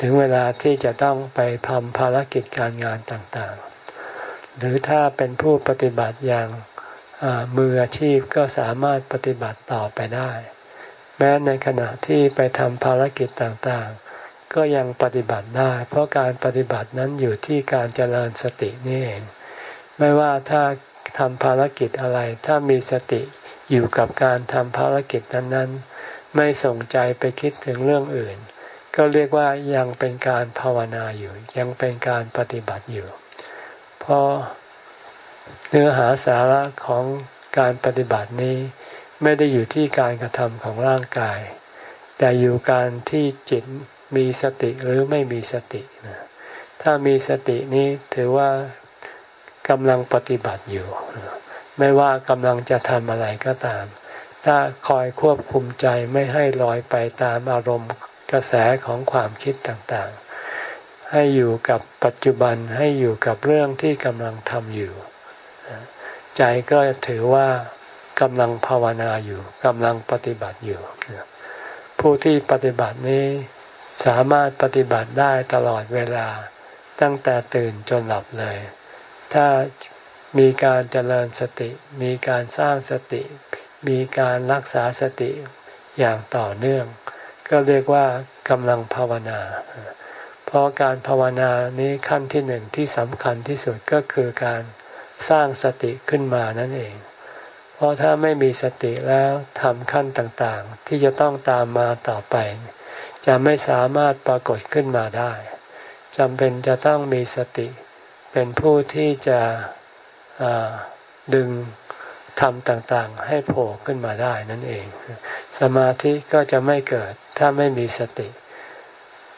ถึงเวลาที่จะต้องไปทำภารกิจการงานต่าง หรือถ้าเป็นผู้ปฏิบัติอย่างมืออาชีพก็สามารถปฏิบัติต่อไปได้ แม้ในขณะที่ไปทำภารกิจต่างๆ ก็ยังปฏิบัติได้ เพราะการปฏิบัตินั้นอยู่ที่การเจริญสตินี่เอง ไม่ว่าถ้าทำภารกิจอะไร ถ้ามีสติอยู่กับการทำภารกิจนั้นๆ ไม่ส่งใจไปคิดถึงเรื่องอื่น ก็เรียกว่ายังเป็นการภาวนาอยู่ ยังเป็นการปฏิบัติอยู่ เพราะเนื้อหาสาระของการปฏิบัตินี้ไม่ได้อยู่ที่การกระทำของร่างกาย แต่อยู่การที่จิตมีสติหรือไม่มีสติถ้ามีสตินี้ถือว่ากำลังปฏิบัติอยู่ ไม่ว่ากำลังจะทำอะไรก็ตาม ถ้าคอยควบคุมใจไม่ให้ลอยไปตามอารมณ์กระแสของความคิดต่างๆ ให้อยู่กับปัจจุบันให้อยู่กับเรื่องที่กำลังทำอยู่ ใจก็ถือว่ากำลังภาวนาอยู่กำลังปฏิบัติอยู่ ผู้ที่ปฏิบัตินี้สามารถปฏิบัติได้ตลอดเวลาตั้งแต่ตื่นจนหลับเลย ถ้ามีการเจริญสติ มีการสร้างสติ มีการรักษาสติอย่างต่อเนื่อง ก็เรียกว่ากำลังภาวนา เพราะการภาวนานี้ขั้นที่หนึ่งที่สำคัญที่สุดก็คือการสร้างสติขึ้นมานั่นเอง เพราะถ้าไม่มีสติแล้วทำขั้นต่างๆ ที่จะต้องตามมาต่อไป จะไม่สามารถปรากฏขึ้นมาได้จำเป็นจะต้องมีสติ เป็นผู้ที่จะดึงทำต่างๆ ให้โผล่ขึ้นมาได้นั่นเอง สมาธิก็จะไม่เกิดถ้าไม่มีสติ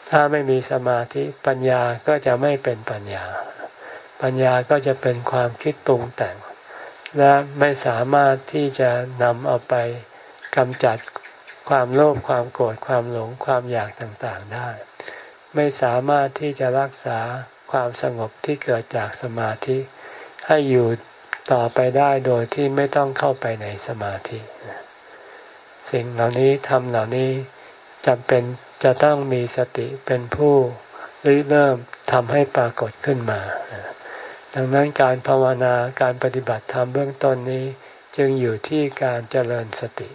ถ้าไม่มีสมาธิปัญญาก็จะไม่เป็นปัญญา ปัญญาก็จะเป็นความคิดปรุงแต่ง และไม่สามารถที่จะนำเอาไปกำจัดความโลภความโกรธความหลงความอยากต่างๆได้ ไม่สามารถที่จะรักษาความสงบที่เกิดจากสมาธิ ให้อยู่ต่อไปได้โดยที่ไม่ต้องเข้าไปในสมาธิ สิ่งเหล่านี้ทำเหล่านี้จำเป็น จะต้องมีสติเป็นผู้ริเริ่มทำให้ปรากฏขึ้นมา ดังนั้นการภาวนาการปฏิบัติธรรมเบื้องต้นนี้ จึงอยู่ที่การเจริญสติ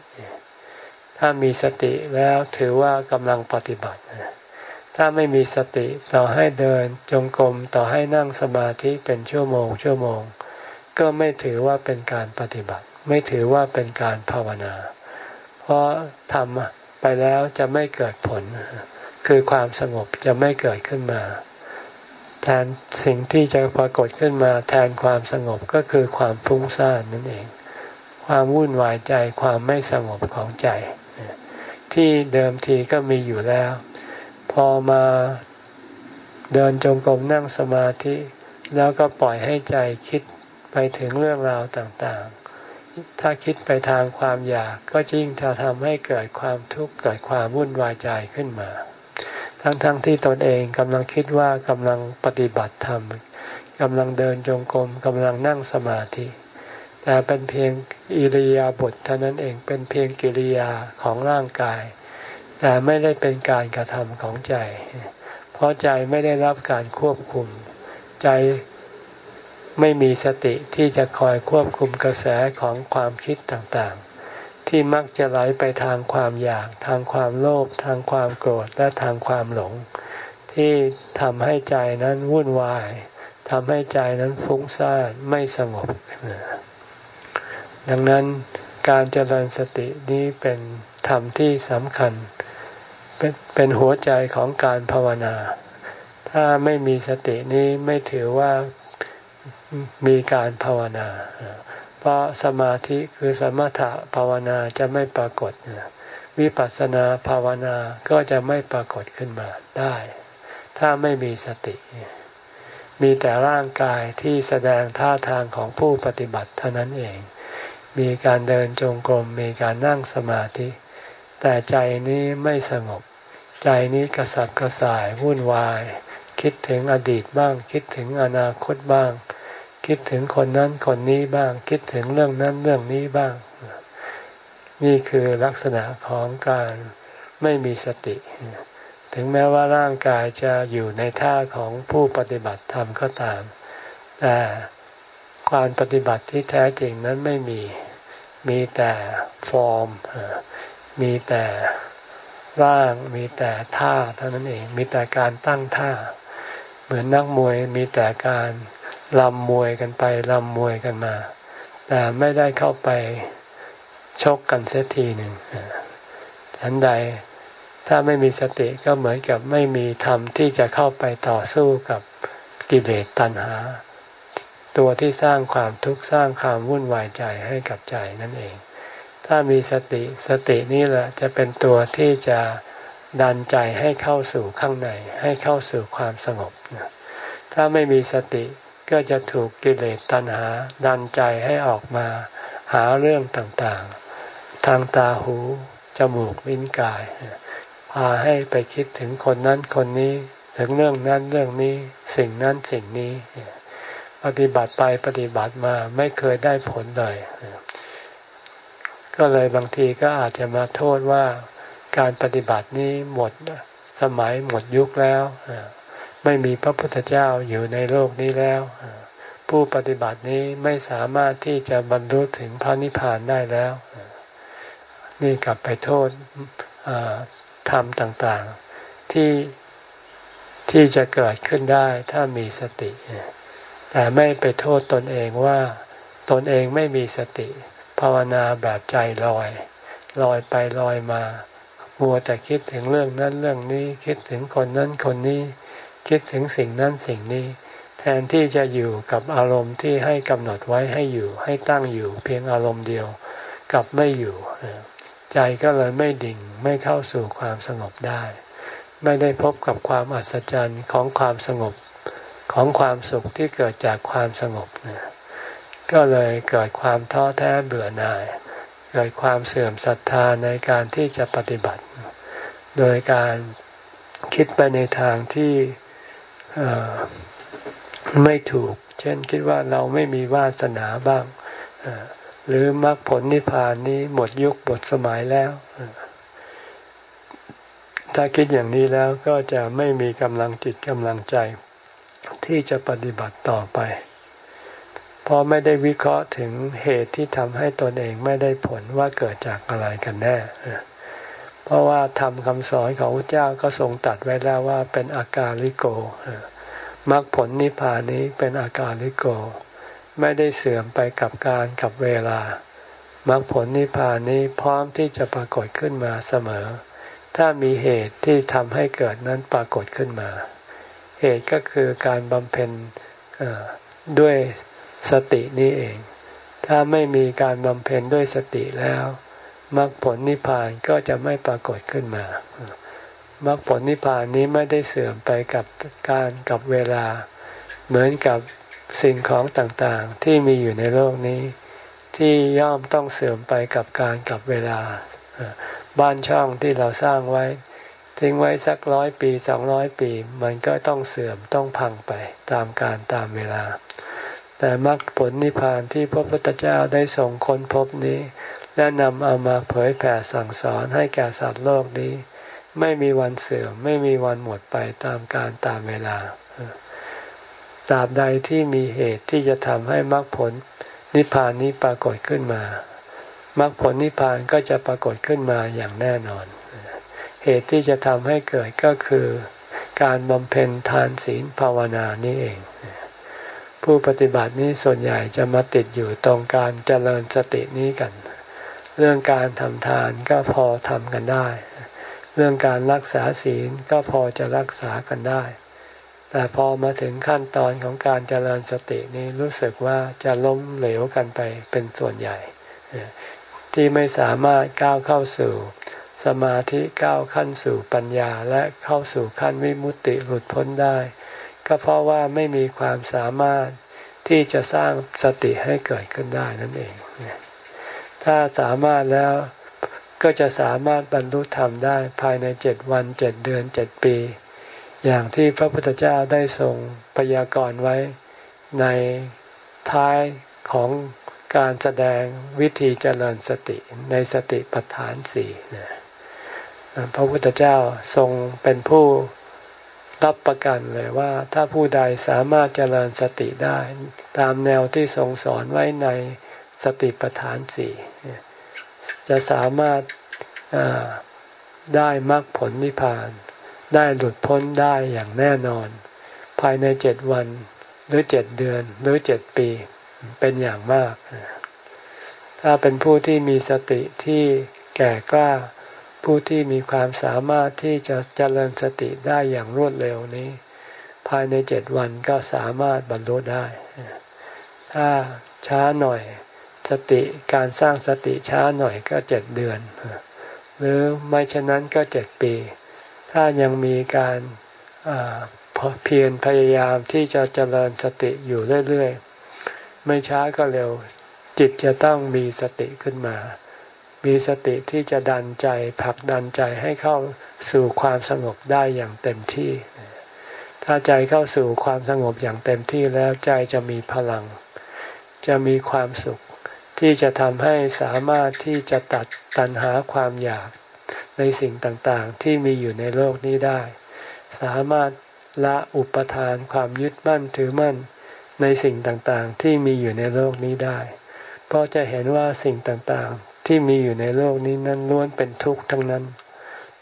ถ้ามีสติแล้วถือว่ากำลังปฏิบัติถถ้าไม่มีสติต่อให้เดินจงกรมต่อให้นั่งสมาธิเป็นชั่วโมง ชั่วโมง ก็ไม่ถือว่าเป็นการปฏิบัติ ไม่ถือว่าเป็นการภาวนา เพราะทำ ไปแล้วจะไม่เกิดผล คือความสงบจะไม่เกิดขึ้นมา แทนสิ่งที่จะปรากฏขึ้นมา แทนความสงบก็คือความฟุ้งซ่านนั่นเอง ความวุ่นวายใจความไม่สงบของใจ ที่เดิมทีก็มีอยู่แล้ว พอมาเดินจงกรมนั่งสมาธิ แล้วก็ปล่อยให้ใจคิดไปถึงเรื่องราวต่างๆ ถ้าคิดไปทางความอยากก็ยิ่งจะทำให้เกิดความทุกข์เกิดความวุ่นวายใจขึ้นมา ทั้งๆทที่ตนเองกำลังคิดว่ากำลังปฏิบัติธรรมกำลังเดินจงกรมกำลังนั่งสมาธิ แต่เป็นเพียงอิริยาบถเท่านั้นเองเป็นเพียงกิริยาของร่างกาย แต่ไม่ได้เป็นการกระทำของใจ เพราะใจไม่ได้รับการควบคุม ใจ ไม่มีสติที่จะคอยควบคุมกระแสของความคิดต่างๆ ที่มักจะไหลไปทางความอยาก ทางความโลภทางความโกรธและทางความหลง ที่ทำให้ใจนั้นวุ่นวายทำให้ใจนั้นฟุ้งซ่านไม่สงบ ดังนั้นการเจริญสตินี้เป็นธรรมที่สำคัญ เป็นหัวใจของการภาวนา ถ้าไม่มีสตินี้ไม่ถือว่า มีการภาวนา เพราะสมาธิคือสมถะภาวนาจะไม่ปรากฏวิปัสสนาภาวนาก็จะไม่ปรากฏขึ้นมาได้ ถ้าไม่มีสติ มีแต่ร่างกายที่แสดงท่าทางของผู้ปฏิบัติเท่านั้นเอง มีการเดินจงกรมมีการนั่งสมาธิ แต่ใจนี้ไม่สงบ ใจนี้กระสับกระส่ายวุ่นวาย คิดถึงอดีตบ้าง คิดถึงอนาคตบ้าง คิดถึงคนนั้นคนนี้บ้าง คิดถึงเรื่องนั้นเรื่องนี้บ้าง นี่คือลักษณะของการไม่มีสติ ถึงแม้ว่าร่างกายจะอยู่ในท่าของผู้ปฏิบัติธรรมก็ตาม แต่ความปฏิบัติที่แท้จริงนั้นไม่มี มีแต่ฟอร์ม มีแต่ร่าง มีแต่ท่าเท่านั้นเอง มีแต่การตั้งท่า เหมือนนักมวยมีแต่การ ลำมวยกันไปลำมวยกันมา แต่ไม่ได้เข้าไปชกกันเสียทีหนึ่งฉันใดถ้าไม่มีสติก็เหมือนกับไม่มีธรรมที่จะเข้าไปต่อสู้กับกิเลสตัณหา ตัวที่สร้างความทุกข์สร้างความวุ่นวายใจให้กับใจนั่นเอง ถ้ามีสติสตินี่แหละจะเป็นตัวที่จะดันใจให้เข้าสู่ข้างในให้เข้าสู่ความสงบ ถ้าไม่มีสติ ก็จะถูกกิเลสตัณหาดันใจให้ออกมาหาเรื่องต่างๆ ทางตาหูจมูกลิ้นกาย พาให้ไปคิดถึงคนนั้นคนนี้ถึงเรื่องนั้นเรื่องนี้สิ่งนั้นสิ่งนี้ ปฏิบัติไปปฏิบัติมาไม่เคยได้ผลเลยก็เลยบางทีก็อาจจะมาโทษว่าการปฏิบัตินี้หมดสมัยหมดยุคแล้ว ไม่มีพระพุทธเจ้าอยู่ในโลกนี้แล้ว ผู้ปฏิบัตินี้ไม่สามารถที่จะบรรลุถึงพระนิพพานได้แล้ว นี่กลับไปโทษธรรมต่างๆ ที่ที่จะเกิดขึ้นได้ถ้ามีสติ แต่ไม่ไปโทษตนเองว่าตนเองไม่มีสติ ภาวนาแบบใจลอย ลอยไปลอยมามัวแต่คิดถึงเรื่องนั้นเรื่องนี้คิดถึงคนนั้นคนนี้ คิดถึงสิ่งนั้นสิ่งนี้ แทนที่จะอยู่กับอารมณ์ที่ให้กำหนดไว้ให้อยู่ ให้ตั้งอยู่ เพียงอารมณ์เดียวกับไม่อยู่ ใจก็เลยไม่ดิ่งไม่เข้าสู่ความสงบได้ ไม่ได้พบกับความอัศจรรย์ของความสงบของความสุขที่เกิดจากความสงบก็เลยเกิดความท้อแท้เบื่อหน่าย เกิดความเสื่อมศรัทธาในการที่จะปฏิบัติ โดยการคิดไปในทางที่ ไม่ถูก เช่นคิดว่าเราไม่มีวาสนาบ้าง หรือมรรคผลนิพพานนี้หมดยุคหมดสมัยแล้ว ถ้าคิดอย่างนี้แล้วก็จะไม่มีกำลังจิตกำลังใจที่จะปฏิบัติต่อไป เพราะไม่ได้วิเคราะห์ถึงเหตุที่ทำให้ตนเองไม่ได้ผลว่าเกิดจากอะไรกันแน่ เพราะว่าทำคำสอนของพระเจ้าก็ทรงตัดไว้แล้วว่าเป็นอาการลิโกมรรคผลนิพพานนี้เป็นอาการลิโก ไม่ได้เสื่อมไปกับการกับเวลามรรคผลนิพพานนี้พร้อมที่จะปรากฏขึ้นมาเสมอ ถ้ามีเหตุที่ทำให้เกิดนั้นปรากฏขึ้นมา เหตุก็คือการบำเพ็ญด้วยสตินี้เอง ถ้าไม่มีการบำเพ็ญด้วยสติแล้ว มรรคผลนิพพานก็จะไม่ปรากฏขึ้นมามรรคผลนิพพานนี้ไม่ได้เสื่อมไปกับการกับเวลา เหมือนกับสิ่งของต่างๆ ที่มีอยู่ในโลกนี้ ที่ย่อมต้องเสื่อมไปกับการกับเวลา บ้านช่องที่เราสร้างไว้ ทิ้งไว้สักร้อยปีสองร้อยปี มันก็ต้องเสื่อมต้องพังไปตามการตามเวลา แต่มรรคผลนิพพานที่พระพุทธเจ้าได้ส่งค้นพบนี้ และนำเอามาเผยแผ่สั่งสอนให้แก่สัตว์โลกนี้ ไม่มีวันเสื่อมไม่มีวันหมดไปตามการตามเวลาตราบใดที่มีเหตุที่จะทำให้มรรคผลนิพพานนี้ปรากฏขึ้นมามรรคผลนิพพานก็จะปรากฏขึ้นมาอย่างแน่นอน เหตุที่จะทำให้เกิดก็คือการบำเพ็ญทานศีลภาวนานี่เอง ผู้ปฏิบัตินี้ส่วนใหญ่จะมาติดอยู่ตรงการเจริญสตินี้กัน เรื่องการทำทานก็พอทำกันได้ เรื่องการรักษาศีลก็พอจะรักษากันได้ แต่พอมาถึงขั้นตอนของการเจริญสตินี้รู้สึกว่าจะล้มเหลวกันไปเป็นส่วนใหญ่ ที่ไม่สามารถก้าวเข้าสู่สมาธิก้าวขั้นสู่ปัญญาและเข้าสู่ขั้นวิมุตติหลุดพ้นได้ ก็เพราะว่าไม่มีความสามารถที่จะสร้างสติให้เกิดขึ้นได้นั่นเอง ถ้าสามารถแล้วก็จะสามารถบรรลุธรรมได้ภายในเจ็ดวันเจ็ดเดือนเจ็ดปี อย่างที่พระพุทธเจ้าได้ทรงพยากรณ์ไว้ในท้ายของการแสดงวิธีเจริญสติในสติปัฏฐานสี่พระพุทธเจ้าทรงเป็นผู้รับประกันเลยว่าถ้าผู้ใดสามารถเจริญสติได้ ตามแนวที่ทรงสอนไว้ในสติปัฏฐานสี่ จะสามารถได้มรรคผลนิพพาน ได้หลุดพ้นได้อย่างแน่นอน ภายในเจ็ดวันหรือเจ็ดเดือนหรือเจ็ดปีเป็นอย่างมาก ถ้าเป็นผู้ที่มีสติที่แก่กล้า ผู้ที่มีความสามารถที่จะเจริญสติได้อย่างรวดเร็วนี้ ภายในเจ็ดวันก็สามารถบรรลุได้ ถ้าช้าหน่อย สติการสร้างสติช้าหน่อยก็เจ็ดเดือน หรือไม่เช่นนั้นก็เจ็ดปี ถ้ายังมีการเพียรพยายามที่จะเจริญสติอยู่เรื่อยๆ ไม่ช้าก็เร็ว จิตจะต้องมีสติขึ้นมา มีสติที่จะดันใจผลักดันใจให้เข้าสู่ความสงบได้อย่างเต็มที่ ถ้าใจเข้าสู่ความสงบอย่างเต็มที่แล้วใจจะมีพลัง จะมีความสุข ที่จะทำให้สามารถที่จะตัดตัณหาความอยากในสิ่งต่างๆ ที่มีอยู่ในโลกนี้ได้ สามารถละอุปทานความยึดมั่นถือมั่นในสิ่งต่างๆ ที่มีอยู่ในโลกนี้ได้ เพราะจะเห็นว่าสิ่งต่างๆ ที่มีอยู่ในโลกนี้นั้นล้วนเป็นทุกข์ทั้งนั้น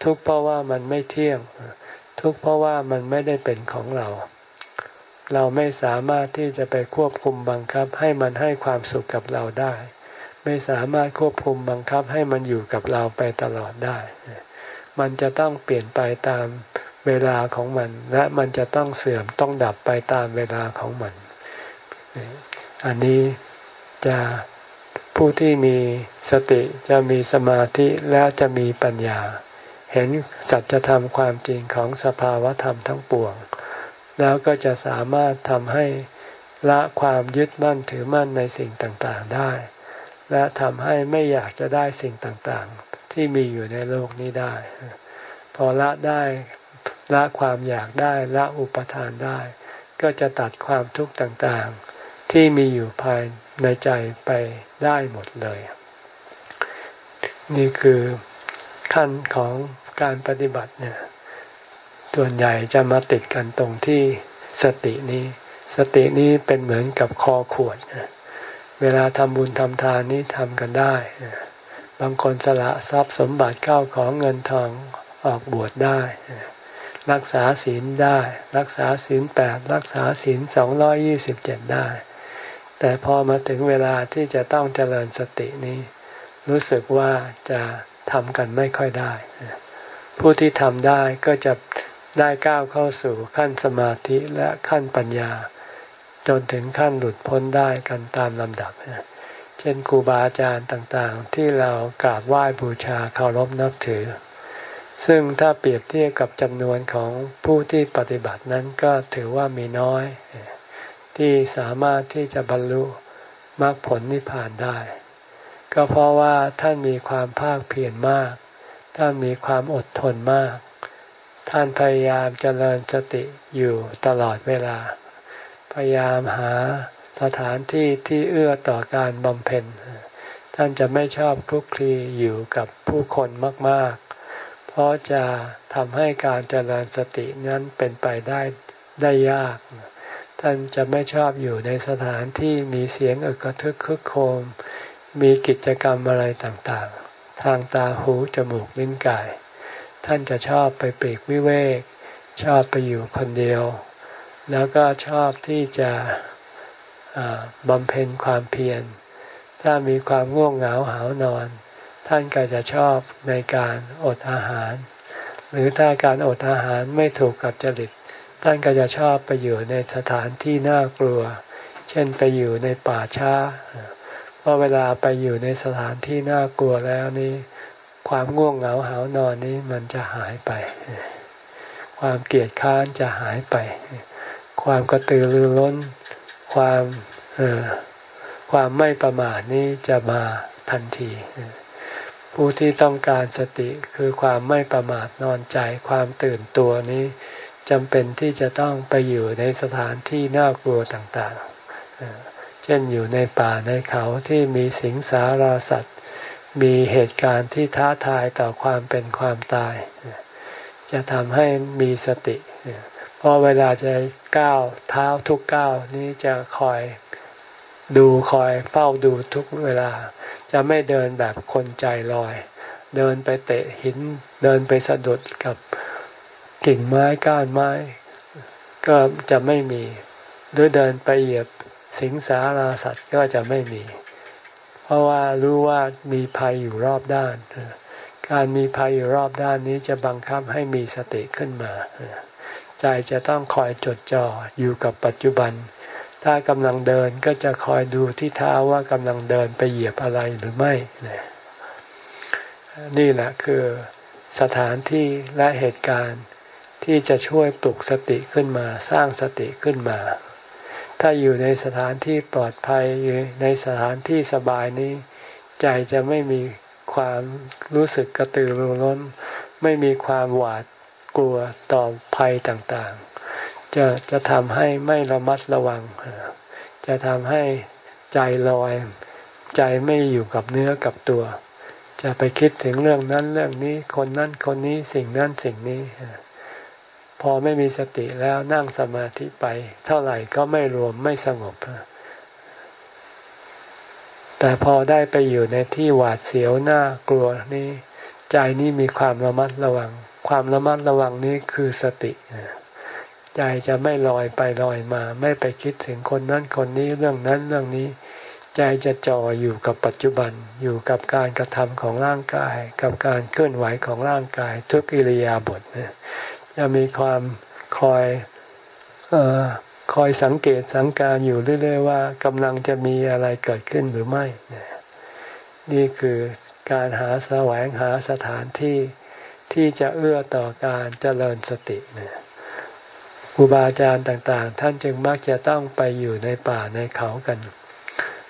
ทุกข์เพราะว่ามันไม่เที่ยง ทุกข์เพราะว่ามันไม่ได้เป็นของเรา เราไม่สามารถที่จะไปควบคุมบังคับให้มันให้ความสุขกับเราได้ ไม่สามารถควบคุมบังคับให้มันอยู่กับเราไปตลอดได้ มันจะต้องเปลี่ยนไปตามเวลาของมัน และมันจะต้องเสื่อมต้องดับไปตามเวลาของมัน อันนี้จะผู้ที่มีสติจะมีสมาธิและจะมีปัญญา เห็นสัจธรรมความจริงของสภาวธรรมทั้งปวง แล้วก็จะสามารถทำให้ละความยึดมั่นถือมั่นในสิ่งต่างๆได้ และทำให้ไม่อยากจะได้สิ่งต่างๆ ที่มีอยู่ในโลกนี้ได้ พอละได้ละความอยากได้ละอุปทานได้ ก็จะตัดความทุกข์ต่างๆ ที่มีอยู่ภายในใจไปได้หมดเลย นี่คือขั้นของการปฏิบัติเนี่ย ส่วนใหญ่จะมาติดกันตรงที่สตินี้ สตินี้เป็นเหมือนกับคอขวดเวลาทำบุญทำทานนี้ทำกันได้ บางคนสละทรัพย์สมบัติเข้าของเงินทองออกบวชได้ รักษาศีลได้ รักษาศีลแปดรักษาศีลสองร้อยี่สิบเจ็ดได้ แต่พอมาถึงเวลาที่จะต้องเจริญสตินี้ รู้สึกว่าจะทำกันไม่ค่อยได้ ผู้ที่ทำได้ก็จะ ได้ก้าวเข้าสู่ขั้นสมาธิและขั้นปัญญา จนถึงขั้นหลุดพ้นได้กันตามลำดับ เช่นครูบาอาจารย์ต่างๆ ที่เรากราบไหว้บูชาเคารพนับถือ ซึ่งถ้าเปรียบเทียบกับจำนวนของผู้ที่ปฏิบัตินั้นก็ถือว่ามีน้อย ที่สามารถที่จะบรรลุมรรคผลนิพพานได้ ก็เพราะว่าท่านมีความภาคเพียรมาก ท่านมีความอดทนมาก ท่านพยายามเจริญสติอยู่ตลอดเวลา พยายามหาสถานที่ที่เอื้อต่อการบำเพ็ญ ท่านจะไม่ชอบคลุกคลีอยู่กับผู้คนมากๆ เพราะจะทำให้การเจริญสตินั้นเป็นไปได้ได้ยาก ท่านจะไม่ชอบอยู่ในสถานที่มีเสียงอึกทึกคึกโคม มีกิจกรรมอะไรต่างๆ ทางตาหูจมูกลิ้นกาย ท่านจะชอบไปปีกวิเวก ชอบไปอยู่คนเดียว แล้วก็ชอบที่จะบำเพ็ญความเพียร ถ้ามีความง่วงเหงาหานอน ท่านก็จะชอบในการอดอาหาร หรือถ้าการอดอาหารไม่ถูกกับจริต ท่านก็จะชอบไปอยู่ในสถานที่น่ากลัว เช่นไปอยู่ในป่าช้า เพราะเวลาไปอยู่ในสถานที่น่ากลัวแล้วนี่ ความง่วงเหงาหานอนนี้มันจะหายไป ความเกลียดค้านจะหายไป ความกระตือรือร้น ความความไม่ประมาทนี้จะมาทันทีผู้ที่ต้องการสติคือความไม่ประมาทนอนใจ ความตื่นตัวนี้จำเป็นที่จะต้องไปอยู่ในสถานที่น่ากลัวต่างๆ เช่นอยู่ในป่าในเขาที่มีสิงสาราสัตว มีเหตุการณ์ที่ท้าทายต่อความเป็นความตาย จะทำให้มีสติเพราะเวลาจะก้าวเท้าทุกก้าวนี้จะคอยดูคอยเฝ้าดูทุกเวลา จะไม่เดินแบบคนใจลอย เดินไปเตะหินเดินไปสะดุดกับกิ่งไม้ก้านไม้ ก็จะไม่มี หรือเดินไปเหยียบสิงสาราสัตว์ก็จะไม่มี เพราะว่ารู้ว่ามีภัยอยู่รอบด้าน การมีภัยอยู่รอบด้านนี้จะบังคับให้มีสติขึ้นมา ใจจะต้องคอยจดจ่ออยู่กับปัจจุบัน ถ้ากำลังเดินก็จะคอยดูที่เท้าว่ากำลังเดินไปเหยียบอะไรหรือไม่ นี่แหละคือสถานที่และเหตุการณ์ที่จะช่วยปลุกสติขึ้นมาสร้างสติขึ้นมา ถ้าอยู่ในสถานที่ปลอดภัยอยู่ในสถานที่สบายนี้ ใจจะไม่มีความรู้สึกกระตือรือร้น ไม่มีความหวาดกลัวต่อภัยต่างๆ จะจะทำให้ไม่ระมัดระวัง จะทำให้ใจลอย ใจไม่อยู่กับเนื้อกับตัว จะไปคิดถึงเรื่องนั้นเรื่องนี้คนนั้นคนนี้สิ่งนั้นสิ่งนี้ พอไม่มีสติแล้วนั่งสมาธิไป เท่าไหร่ก็ไม่รวมไม่สงบ แต่พอได้ไปอยู่ในที่หวาดเสียวน้ากลัวนี่ใจนี้มีความระมัดระวัง ความระมัดระวังนี้คือสติใจจะไม่ลอยไปลอยมา ไม่ไปคิดถึงคนนั้นคนนี้เรื่องนั้นเรื่องนี้ ใจจะจ่ออยู่กับปัจจุบันอยู่กับการกระทำของร่างกาย กับการเคลื่อนไหวของร่างกายทุกอิริยาบถเนี่ย จะมีความคอยอคอยสังเกตสังการอยู่เรื่อย ๆ ว่ากำลังจะมีอะไรเกิดขึ้นหรือไม่ นี่คือการหาแสวงหาสถานที่ที่จะเอื้อต่อการเจริญสติเนี่ยครูบาอาจารย์ต่าง ๆ ท่านจึงมักจะต้องไปอยู่ในป่าในเขากัน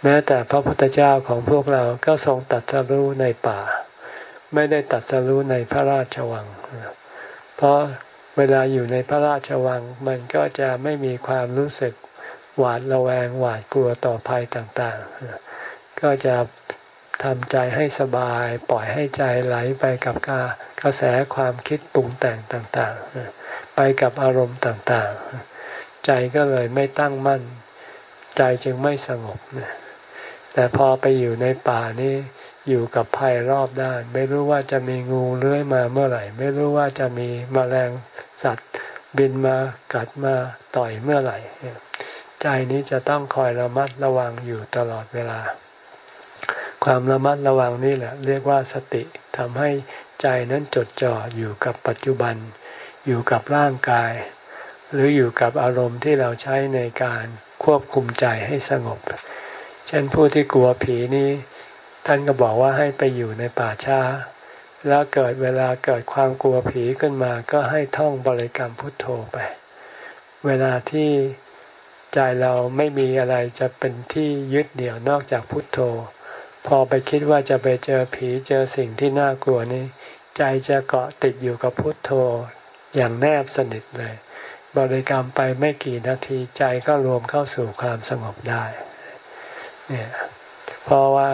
แม้แต่พระพุทธเจ้าของพวกเราก็ทรงตัดสรู้ในป่า ไม่ได้ตัดสรู้ในพระราชวัง เพราะ เวลาอยู่ในพระราชวัง มันก็จะไม่มีความรู้สึกหวาดระแวงหวาดกลัวต่อภัยต่างๆ ก็จะทำใจให้สบาย ปล่อยให้ใจไหลไปกับกากระแสความคิดปรุงแต่งต่างๆ ไปกับอารมณ์ต่างๆ ใจก็เลยไม่ตั้งมั่น ใจจึงไม่สงบแต่พอไปอยู่ในป่านี้ อยู่กับภัยรอบด้าน ไม่รู้ว่าจะมีงูเลื้อยมาเมื่อไหร่ ไม่รู้ว่าจะมีมแมลงสัตว์ บินมากัดมาต่อยเมื่อไหร่ ใจนี้จะต้องคอยระมัดระวังอยู่ตลอดเวลา ความระมัดระวังนี่แหละ เรียกว่าสติทำให้ใจนั้นจดจ่ออยู่กับปัจจุบัน อยู่กับร่างกาย หรืออยู่กับอารมณ์ที่เราใช้ในการควบคุมใจให้สงบ เช่นผู้ที่กลัวผีนี้ ท่านก็บอกว่าให้ไปอยู่ในป่าช้า แล้วเกิดเวลาเกิดความกลัวผีขึ้นมาก็ให้ท่องบริกรรมพุทโธไป เวลาที่ใจเราไม่มีอะไรจะเป็นที่ยึดเหนี่ยวนอกจากพุทโธ พอไปคิดว่าจะไปเจอผีเจอสิ่งที่น่ากลัวนี้ ใจจะเกาะติดอยู่กับพุทโธอย่างแนบสนิทเลย บริกรรมไปไม่กี่นาทีใจก็รวมเข้าสู่ความสงบได้ เนี่ยเพราะว่า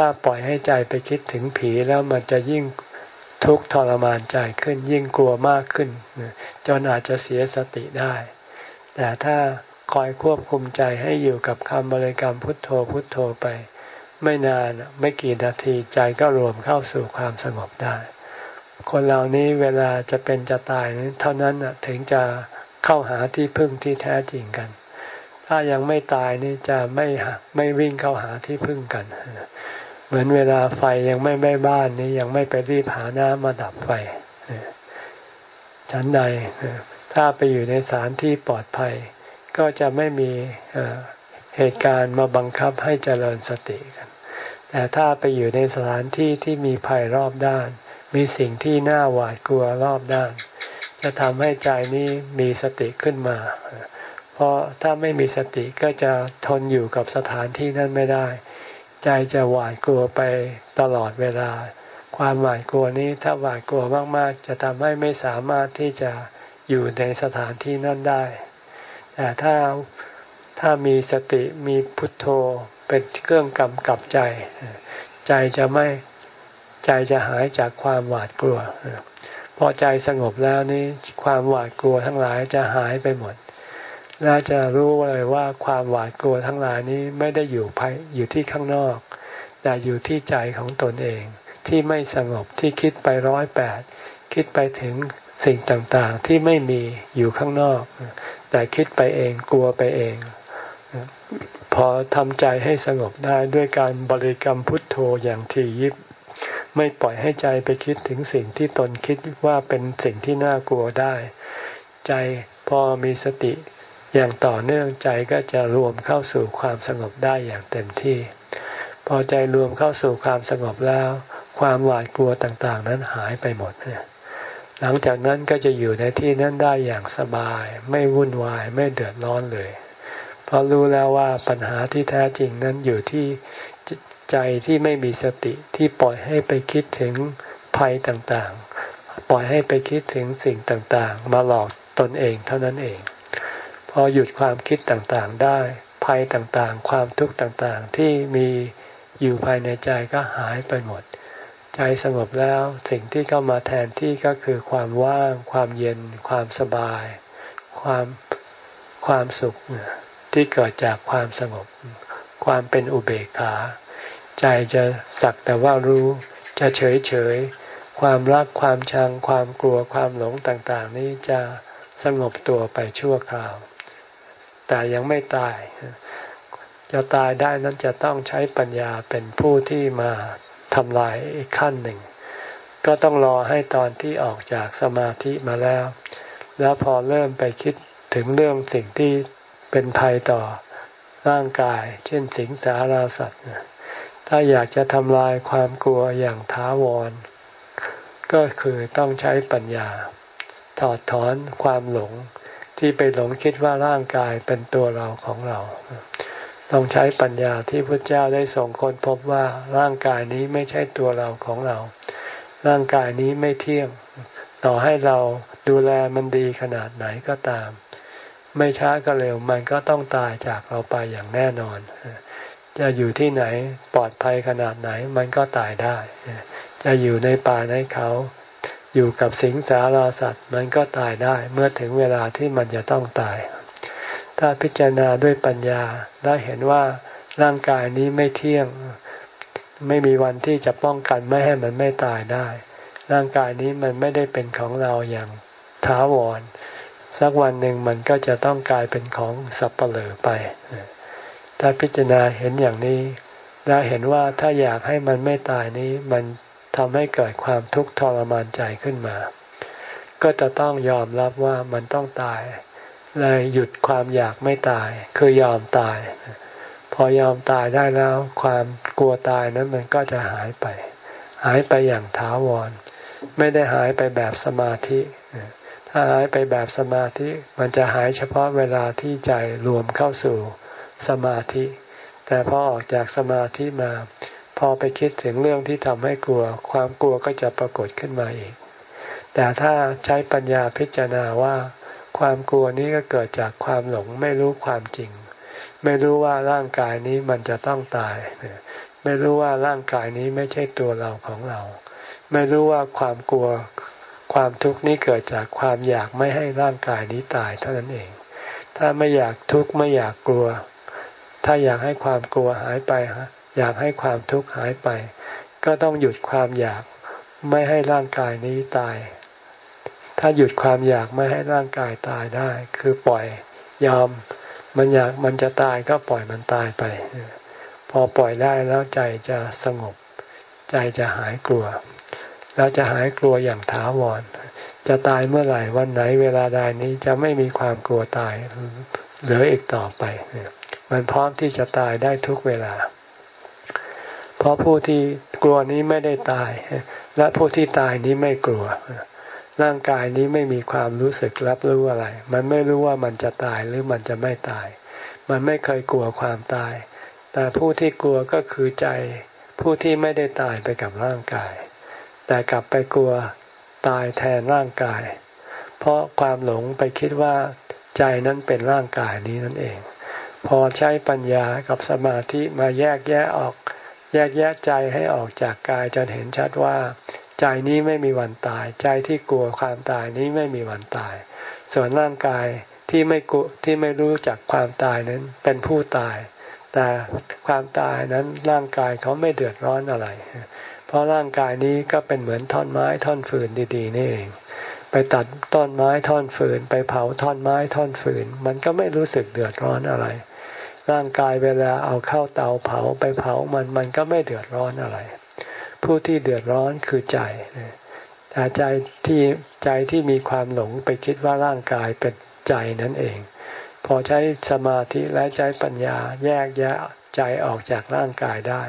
ถ้าปล่อยให้ใจไปคิดถึงผีแล้วมันจะยิ่งทุกข์ทรมานใจขึ้น ยิ่งกลัวมากขึ้น จนอาจจะเสียสติได้ แต่ถ้าคอยควบคุมใจให้อยู่กับคำบริกรรมพุทโธพุทโธไป ไม่นานไม่กี่นาทีใจก็รวมเข้าสู่ความสงบได้ คนเหล่านี้เวลาจะเป็นจะตายเท่านั้นถึงจะเข้าหาที่พึ่งที่แท้จริงกัน ถ้ายังไม่ตายนี่จะไม่ไม่วิ่งเข้าหาที่พึ่งกัน เหมือนเวลาไฟยังไม่ไม่บ้านนี่ยังไม่ไปรีบหาน้ำมาดับไฟชั้นใดถ้าไปอยู่ในสถานที่ปลอดภัย ก็จะไม่มีเหตุการณ์มาบังคับให้เจริญสติกัน แต่ถ้าไปอยู่ในสถานที่ที่มีภัยรอบด้าน มีสิ่งที่น่าหวาดกลัวรอบด้าน จะทำให้ใจนี้มีสติขึ้นมา เพราะถ้าไม่มีสติก็จะทนอยู่กับสถานที่นั้นไม่ได้ ใจจะหวาดกลัวไปตลอดเวลา ความหวาดกลัวนี้ถ้าหวาดกลัวมากๆ จะทำให้ไม่สามารถที่จะอยู่ในสถานที่นั้นได้ แต่ถ้าถ้ามีสติมีพุทโธเป็นเครื่องกำกับใจ ใจจะไม่ใจจะหายจากความหวาดกลัว พอใจสงบแล้วนี้ความหวาดกลัวทั้งหลายจะหายไปหมด และจะรู้เลยว่าความหวาดกลัวทั้งหลายนี้ไม่ได้อยู่ภายอยู่ที่ข้างนอก แต่อยู่ที่ใจของตนเองที่ไม่สงบที่คิดไปร้อยแปดคิดไปถึงสิ่งต่างๆที่ไม่มีอยู่ข้างนอก แต่คิดไปเองกลัวไปเอง พอทำใจให้สงบได้ด้วยการบริกรรมพุทโธอย่างที่ยิบ ไม่ปล่อยให้ใจไปคิดถึงสิ่งที่ตนคิดว่าเป็นสิ่งที่น่ากลัวได้ ใจพอมีสติ อย่างต่อเนื่องใจก็จะรวมเข้าสู่ความสงบได้อย่างเต็มที่ พอใจรวมเข้าสู่ความสงบแล้ว ความหวาดกลัวต่างๆ นั้นหายไปหมดหลังจากนั้นก็จะอยู่ในที่นั้นได้อย่างสบาย ไม่วุ่นวายไม่เดือดร้อนเลย เพราะรู้แล้วว่าปัญหาที่แท้จริงนั้นอยู่ที่ใจที่ไม่มีสติที่ปล่อยให้ไปคิดถึงภัยต่างๆ ปล่อยให้ไปคิดถึงสิ่งต่างๆ มาหลอกตนเองเท่านั้นเอง อหยุดความคิดต่างๆได้ ภัยต่างๆ ความทุกข์ต่างๆ ที่มีอยู่ภายในใจก็หายไปหมด ใจสงบแล้วสิ่งที่เข้ามาแทนที่ก็คือความว่าง ความเย็น ความสบาย ความความสุขที่เกิดจากความสงบ ความเป็นอุเบกขา ใจจะสักแต่ว่ารู้จะเฉยเฉยความรักความชังความกลัวความหลงต่างๆ นี้จะสงบตัวไปชั่วคราว แต่ยังไม่ตาย จะตายได้นั้นจะต้องใช้ปัญญาเป็นผู้ที่มาทำลายอีกขั้นหนึ่ง ก็ต้องรอให้ตอนที่ออกจากสมาธิมาแล้ว แล้วพอเริ่มไปคิดถึงเรื่องสิ่งที่เป็นภัยต่อร่างกาย เช่นสิงสาราสัตว์ถ้าอยากจะทำลายความกลัวอย่างท้าวร ก็คือต้องใช้ปัญญา ถอดถอนความหลง ที่ไปหลงคิดว่าร่างกายเป็นตัวเราของเรา ต้องใช้ปัญญาที่พระเจ้าได้ส่งคนพบว่าร่างกายนี้ไม่ใช่ตัวเราของเรา ร่างกายนี้ไม่เที่ยง ต่อให้เราดูแลมันดีขนาดไหนก็ตาม ไม่ช้าก็เร็วมันก็ต้องตายจากเราไปอย่างแน่นอน จะอยู่ที่ไหนปลอดภัยขนาดไหนมันก็ตายได้ จะอยู่ในป่าในเขา อยู่กับสิงสาราสัตว์ มันก็ตายได้เมื่อถึงเวลาที่มันจะต้องตาย ถ้าพิจารณาด้วยปัญญาได้เห็นว่าร่างกายนี้ไม่เที่ยง ไม่มีวันที่จะป้องกันไม่ให้มันไม่ตายได้ ร่างกายนี้มันไม่ได้เป็นของเราอย่างท้าวร สักวันหนึ่งมันก็จะต้องกลายเป็นของสับเปลือไป ถ้าพิจารณาเห็นอย่างนี้แล้เห็นว่าถ้าอยากให้มันไม่ตายนี้มัน ทำให้เกิดความทุกข์ทรมานใจขึ้นมา ก็จะต้องยอมรับว่ามันต้องตาย เลยหยุดความอยากไม่ตาย คือยอมตาย พอยอมตายได้แล้ว ความกลัวตายนั้นมันก็จะหายไป หายไปอย่างถาวร ไม่ได้หายไปแบบสมาธิ ถ้าหายไปแบบสมาธิ มันจะหายเฉพาะเวลาที่ใจรวมเข้าสู่สมาธิ แต่พอออกจากสมาธิมา พอไปคิดถึงเรื่องที่ทำให้กลัว ความกลัวก็จะปรากฏขึ้นมาอีก แต่ถ้าใช้ปัญญาพิจารณาว่า ความกลัวนี้ก็เกิดจากความหลงไม่รู้ความจริง ไม่รู้ว่าร่างกายนี้มันจะต้องตาย ไม่รู้ว่าร่างกายนี้ไม่ใช่ตัวเราของเรา ไม่รู้ว่าความกลัวความทุกข์นี้เกิดจากความอยากไม่ให้ร่างกายนี้ตายเท่านั้นเอง ถ้าไม่อยากทุกข์ไม่อยากกลัว ถ้าอยากให้ความกลัวหายไป อยากให้ความทุกข์หายไป ก็ต้องหยุดความอยากไม่ให้ร่างกายนี้ตาย ถ้าหยุดความอยากไม่ให้ร่างกายตายได้ คือปล่อยยอม มันอยากมันจะตายก็ปล่อยมันตายไป พอปล่อยได้แล้วใจจะสงบ ใจจะหายกลัว แล้วจะหายกลัวอย่างถาวร จะตายเมื่อไหร่วันไหนเวลาใดนี้จะไม่มีความกลัวตายเหลืออีกต่อไป มันพร้อมที่จะตายได้ทุกเวลา เพราะผู้ที่กลัวนี้ไม่ได้ตาย และผู้ที่ตายนี้ไม่กลัว ร่างกายนี้ไม่มีความรู้สึกรับรู้อะไร มันไม่รู้ว่ามันจะตายหรือมันจะไม่ตาย มันไม่เคยกลัวความตาย แต่ผู้ที่กลัวก็คือใจ ผู้ที่ไม่ได้ตายไปกับร่างกาย แต่กลับไปกลัวตายแทนร่างกาย เพราะความหลงไปคิดว่าใจนั้นเป็นร่างกายนี้นั่นเอง พอใช้ปัญญากับสมาธิมาแยกแยะออก แยกแยะใจให้ออกจากกายจนเห็นชัดว่า ใจนี้ไม่มีวันตาย ใจที่กลัวความตายนี้ไม่มีวันตาย ส่วนร่างกายที่ไม่กุที่ไม่รู้จักความตายนั้นเป็นผู้ตาย แต่ความตายนั้นร่างกายเขาไม่เดือดร้อนอะไร เพราะร่างกายนี้ก็เป็นเหมือนท่อนไม้ท่อนฟืนดีๆนี่เองไปตัดต้นไม้ท่อนฟืน ไปเผาท่อนไม้ท่อนฟืน มันก็ไม่รู้สึกเดือดร้อนอะไร ร่างกายเวลาเอาเข้าเตาเผาไปเผามันมันก็ไม่เดือดร้อนอะไร ผู้ที่เดือดร้อนคือใจแต่ใจที่ใจที่มีความหลงไปคิดว่าร่างกายเป็นใจนั่นเอง พอใช้สมาธิและใจปัญญาแยกแยะใจออกจากร่างกายได้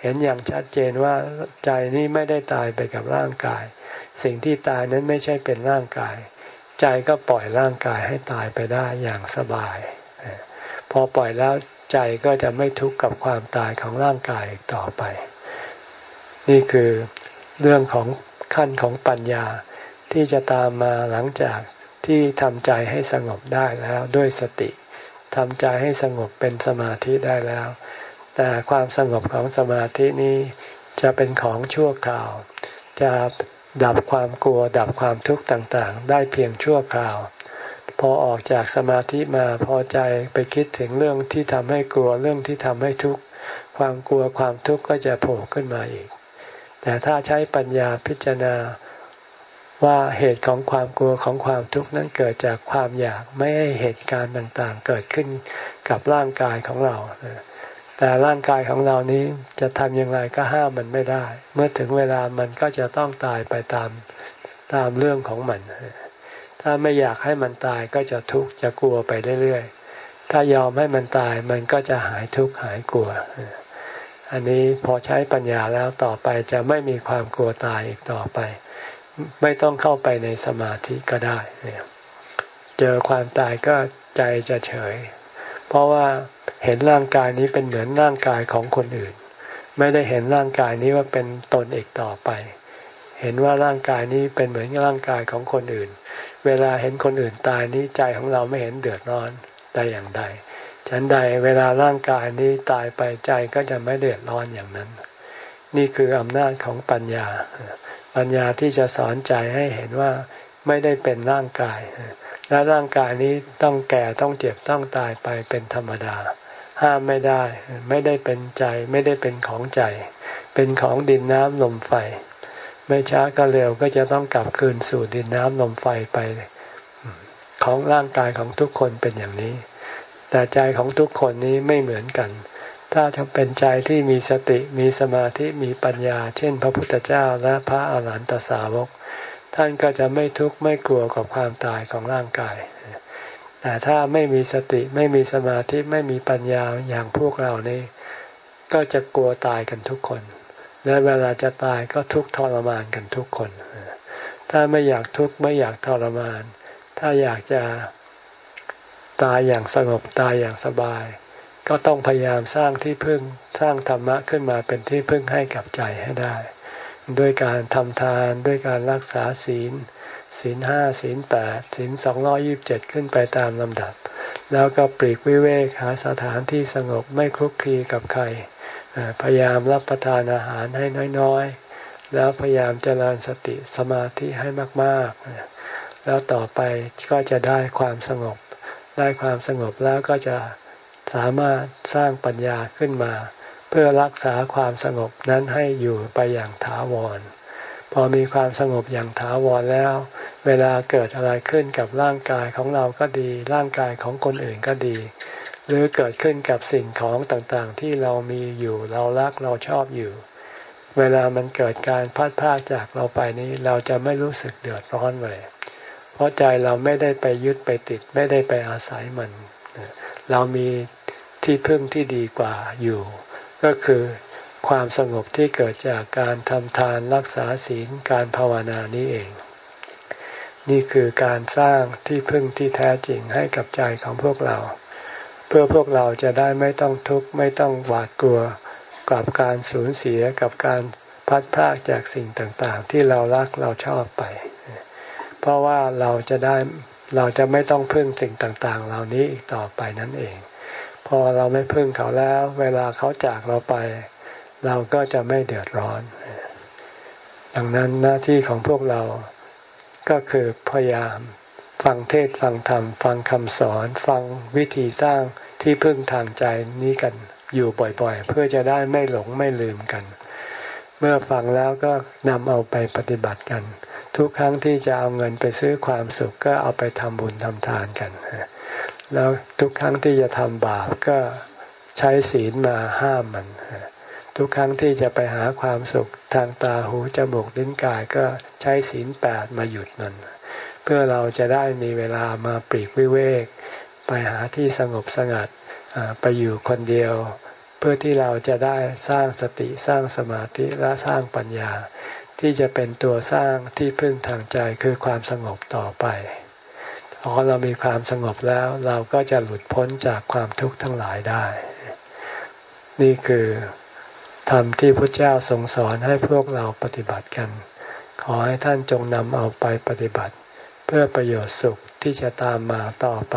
เห็นอย่างชัดเจนว่าใจนี้ไม่ได้ตายไปกับร่างกาย สิ่งที่ตายนั้นไม่ใช่เป็นร่างกาย ใจก็ปล่อยร่างกายให้ตายไปได้อย่างสบาย พอปล่อยแล้วใจก็จะไม่ทุกข์กับความตายของร่างกายต่อไป นี่คือเรื่องของขั้นของปัญญาที่จะตามมาหลังจากที่ทำใจให้สงบได้แล้วด้วยสติทำใจให้สงบเป็นสมาธิได้แล้ว แต่ความสงบของสมาธินี้จะเป็นของชั่วคราว จะดับความกลัวดับความทุกข์ต่างๆ ได้เพียงชั่วคราว พอออกจากสมาธิมาพอใจไปคิดถึงเรื่องที่ทำให้กลัวเรื่องที่ทำให้ทุกข์ความกลัวความทุกข์ก็จะโผล่ขึ้นมาอีก แต่ถ้าใช้ปัญญาพิจารณาว่าเหตุของความกลัวของความทุกข์นั้นเกิดจากความอยากไม่ให้เหตุการณ์ต่างๆ เกิดขึ้นกับร่างกายของเรา แต่ร่างกายของเรานี้จะทำอย่างไรก็ห้ามมันไม่ได้ เมื่อถึงเวลามันก็จะต้องตายไปตามตามเรื่องของมัน ถ้าไม่อยากให้มันตายก็จะทุกข์จะกลัวไปเรื่อยๆ ถ้ายอมให้มันตายมันก็จะหายทุกข์หายกลัว อันนี้พอใช้ปัญญาแล้วต่อไปจะไม่มีความกลัวตายอีกต่อไป ไม่ต้องเข้าไปในสมาธิก็ได้ เจอความตายก็ใจจะเฉย เพราะว่าเห็นร่างกายนี้เป็นเหมือนร่างกายของคนอื่น ไม่ได้เห็นร่างกายนี้ว่าเป็นตนอีกต่อไป เห็นว่าร่างกายนี้เป็นเหมือนร่างกายของคนอื่น เวลาเห็นคนอื่นตายนี้ใจของเราไม่เห็นเดือดร้อนแต่อย่างใด ฉันใดเวลาร่างกายนี้ตายไปใจก็จะไม่เดือดร้อนอย่างนั้น นี่คืออำนาจของปัญญา ปัญญาที่จะสอนใจให้เห็นว่าไม่ได้เป็นร่างกาย และร่างกายนี้ต้องแก่ต้องเจ็บต้องตายไปเป็นธรรมดา ห้ามไม่ได้ ไม่ได้เป็นใจ ไม่ได้เป็นของใจ เป็นของดินน้ำลมไฟ ไม่ช้าก็เร็วก็จะต้องกลับคืนสู่ดินน้ำลมไฟไป ของร่างกายของทุกคนเป็นอย่างนี้ แต่ใจของทุกคนนี้ไม่เหมือนกัน ถ้าทำเป็นใจที่มีสติมีสมาธิมีปัญญา เช่น พระพุทธเจ้าและพระอาหารหันตสาวก ท่านก็จะไม่ทุกข์ไม่กลัวกับความตายของร่างกาย แต่ถ้าไม่มีสติไม่มีสมาธิไม่มีปัญญาอย่างพวกเรานี่ก็จะกลัวตายกันทุกคน และเวลาจะตายก็ทุกทรมานกันทุกคน ถ้าไม่อยากทุกข์ไม่อยากทรมาน ถ้าอยากจะตายอย่างสงบตายอย่างสบาย ก็ต้องพยายามสร้างที่พึ่งสร้างธรรมะขึ้นมาเป็นที่พึ่งให้กับใจให้ได้ ด้วยการทำทานด้วยการรักษาศีล ศีลห้าศีลแปดศีลสองร้อยิบเจ็ดขึ้นไปตามลำดับ แล้วก็ปลีกวิเวกหาสถานที่สงบไม่คลุกคลีกับใคร พยายามรับประทานอาหารให้น้อยๆ แล้วพยายามเจริญสติสมาธิให้มากๆ แล้วต่อไปก็จะได้ความสงบ ได้ความสงบแล้วก็จะสามารถสร้างปัญญาขึ้นมา เพื่อรักษาความสงบนั้นให้อยู่ไปอย่างถาวร พอมีความสงบอย่างถาวรแล้ว เวลาเกิดอะไรขึ้นกับร่างกายของเราก็ดี ร่างกายของคนอื่นก็ดี หรือเกิดขึ้นกับสิ่งของต่างๆ ที่เรามีอยู่เรารักเราชอบอยู่ เวลามันเกิดการพัดพากจากเราไปนี้เราจะไม่รู้สึกเดือดร้อนเลย เพราะใจเราไม่ได้ไปยึดไปติด ไม่ได้ไปอาศัยมัน เรามีที่พึ่งที่ดีกว่าอยู่ ก็คือความสงบที่เกิดจากการทำทานรักษาศีลการภาวนานี้เอง นี่คือการสร้างที่พึ่งที่แท้จริงให้กับใจของพวกเรา พื่อพวกเราจะได้ไม่ต้องทุกข์ไม่ต้องหวาดกลัวกับการสูญเสียกับการพัดพากจากสิ่งต่างๆ ที่เรารักเราชอบไป เพราะว่าเราจะได้เราจะไม่ต้องพึ่งสิ่งต่างๆ เหล่านี้อีกต่อไปนั่นเอง พอเราไม่พึ่งเขาแล้ว เวลาเขาจากเราไป เราก็จะไม่เดือดร้อน ดังนั้นหน้าที่ของพวกเราก็คือพยายาม ฟังเทศฟังธรรม ฟังคำสอน ฟังวิธีสร้าง ที่พึ่งทางใจนี้กันอยู่บ่อยๆ เพื่อจะได้ไม่หลงไม่ลืมกัน เมื่อฟังแล้วก็นำเอาไปปฏิบัติกัน ทุกครั้งที่จะเอาเงินไปซื้อความสุขก็เอาไปทำบุญทำทานกัน แล้วทุกครั้งที่จะทำบาปก็ใช้ศีลมาห้ามมัน ทุกครั้งที่จะไปหาความสุขทางตาหูจมูกลิ้นกายก็ใช้ศีลแปดมาหยุดมัน เพื่อเราจะได้มีเวลามาปลีกวิเวก ไปหาที่สงบสงัดไปอยู่คนเดียว เพื่อที่เราจะได้สร้างสติสร้างสมาธิและสร้างปัญญา ที่จะเป็นตัวสร้างที่พึ่งทางใจคือความสงบต่อไปพอเรามีความสงบแล้วเราก็จะหลุดพ้นจากความทุกข์ทั้งหลายได้ นี่คือธรรมที่พระเจ้าทรงสอนให้พวกเราปฏิบัติกัน ขอให้ท่านจงนำเอาไปปฏิบัติ เพื่อประโยชน์สุขที่จะตามมาต่อไป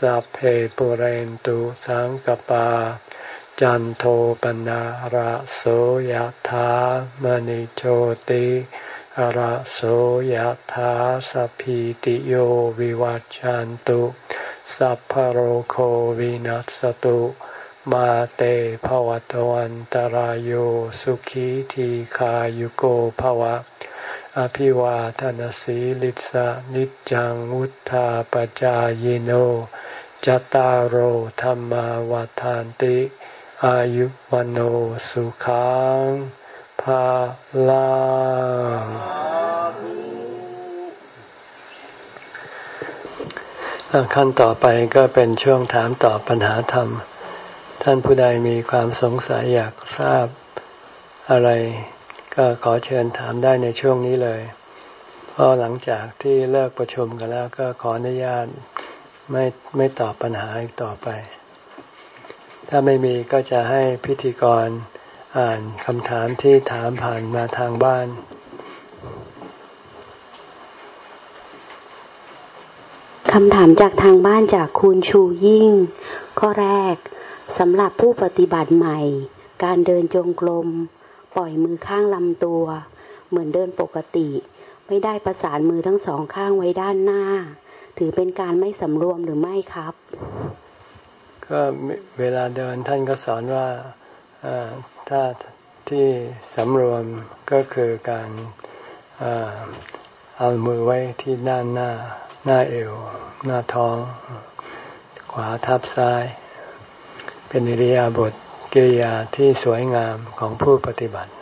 สัพเพปุเรนตุสังกปา จันโทปนะระโสยธามณิโชติระโสยธาสัพพิติโยวิวัจจันตุสัพพโรโควินัสตุมาเตภวตวันตารโยสุขีทีขายุโกภวะ อภิวาทานสีลิสะนิจังวุธาปจายโน จตารโหธรรมวาทานติ อายุวันโอสุขังภาลังขั้นต่อไปก็เป็นช่วงถามตอบปัญหาธรรม ท่านผู้ใดมีความสงสัยอยากทราบอะไร ก็ขอเชิญถามได้ในช่วงนี้เลย เพราะหลังจากที่เลิกประชุมกันแล้วก็ขออนุญาต ไม่ไม่ตอบปัญหาอีกต่อไป ถ้าไม่มีก็จะให้พิธีกรอ่านคำถามที่ถามผ่านมาทางบ้านคำถามจากทางบ้านจากคุณชูยิ่ง ข้อแรกสำหรับผู้ปฏิบัติใหม่ การเดินจงกรมปล่อยมือข้างลำตัว เหมือนเดินปกติ ไม่ได้ประสานมือทั้งสองข้างไว้ด้านหน้า ถือเป็นการไม่สำรวมหรือไม่ครับ ก็เวลาเดินท่านก็สอนว่าถ้าที่สำรวมก็คือการเอามือไว้ที่ด้านหน้า หน้าเอว หน้าท้อง ขวาทับซ้าย เป็นอิริยาบถกิริยาที่สวยงามของผู้ปฏิบัติ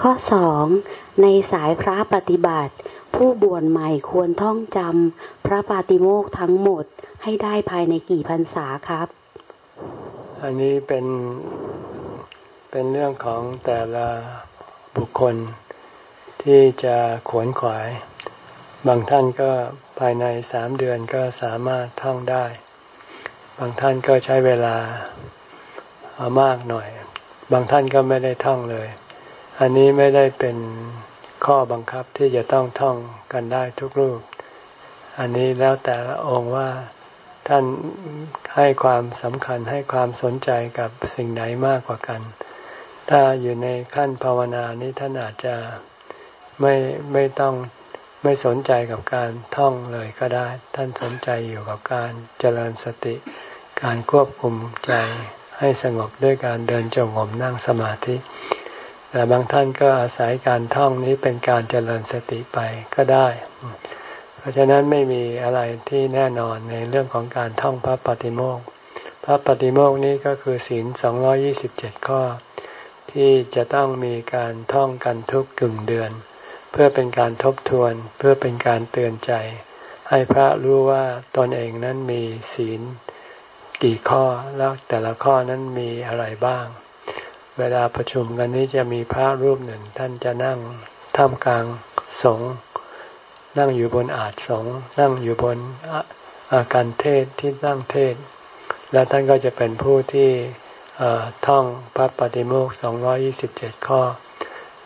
ข้อสองในสายพระปฏิบัติ ผู้บวชใหม่ควรท่องจำพระปาติโมกทั้งหมดให้ได้ภายในกี่พรรษาครับ อันนี้เป็นเป็นเรื่องของแต่ละบุคคลที่จะขวนขวาย บางท่านก็ภายในสามเดือนก็สามารถท่องได้ บางท่านก็ใช้เวลาอามากหน่อย บางท่านก็ไม่ได้ท่องเลย อันนี้ไม่ได้เป็น ข้อบังคับที่จะต้องท่องกันได้ทุกรูป อันนี้แล้วแต่ละองค์ว่าท่านให้ความสำคัญให้ความสนใจกับสิ่งไหนมากกว่ากัน ถ้าอยู่ในขั้นภาวนานี้ท่านอาจจะไม่ไม่ต้องไม่สนใจกับการท่องเลยก็ได้ ท่านสนใจอยู่กับการเจริญสติ การควบคุมใจให้สงบด้วยการเดินจงกรมนั่งสมาธิ แต่บางท่านก็อาศัยการท่องนี้เป็นการเจริญสติไปก็ได้ เพราะฉะนั้นไม่มีอะไรที่แน่นอนในเรื่องของการท่องพระปฏิโมกพระปฏิโมกนี้ก็คือศีล227 ข้อ ที่จะต้องมีการท่องกันทุกกึ่งเดือน เพื่อเป็นการทบทวนเพื่อเป็นการเตือนใจ ให้พระรู้ว่าตนเองนั้นมีศีลกี่ข้อแล้วแต่ละข้อนั้นมีอะไรบ้าง เวลาประชุมกันนี้จะมีพระรูปหนึ่ง ท่านจะนั่งท่ามกลางสงนั่งอยู่บนอาจสงนั่งอยู่บนอาการเทศที่นั่งเทศ แล้วท่านก็จะเป็นผู้ที่ท่องพระปฏิโมกข์227 ข้อ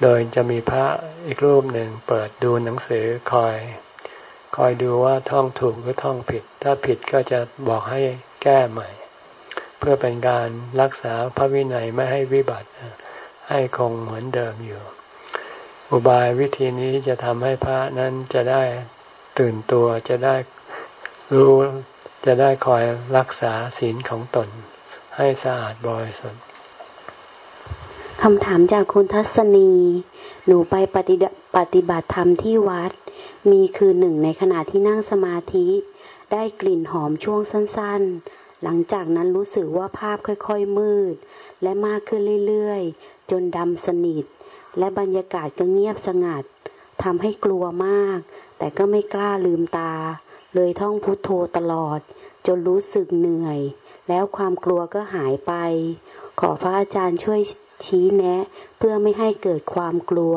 โดยจะมีพระอีกรูปหนึ่งเปิดดูหนังสือคอย คอยดูว่าท่องถูกหรือท่องผิด ถ้าผิดก็จะบอกให้แก้ใหม่ เพื่อเป็นการรักษาพระวินัยไม่ให้วิบัติ ให้คงเหมือนเดิมอยู่ อุบายวิธีนี้จะทำให้พระนั้นจะได้ตื่นตัวจะได้รู้จะได้คอยรักษาศีลของตน ให้สะอาดบริสุทธิ์คำถามจากคุณทัศนี หนูไปปฏิปฏิบัติธรรมที่วัด มีคืนหนึ่งในขณะที่นั่งสมาธิ ได้กลิ่นหอมช่วงสั้น หลังจากนั้นรู้สึกว่าภาพค่อยๆมืด และมากขึ้นเรื่อยๆ จนดำสนิท และบรรยากาศก็เงียบสงัดทำให้กลัวมาก แต่ก็ไม่กล้าลืมตา เลยท่องพุทโธตลอด จนรู้สึกเหนื่อย แล้วความกลัวก็หายไป ขอพระอาจารย์ช่วยชี้แนะ เพื่อไม่ให้เกิดความกลัว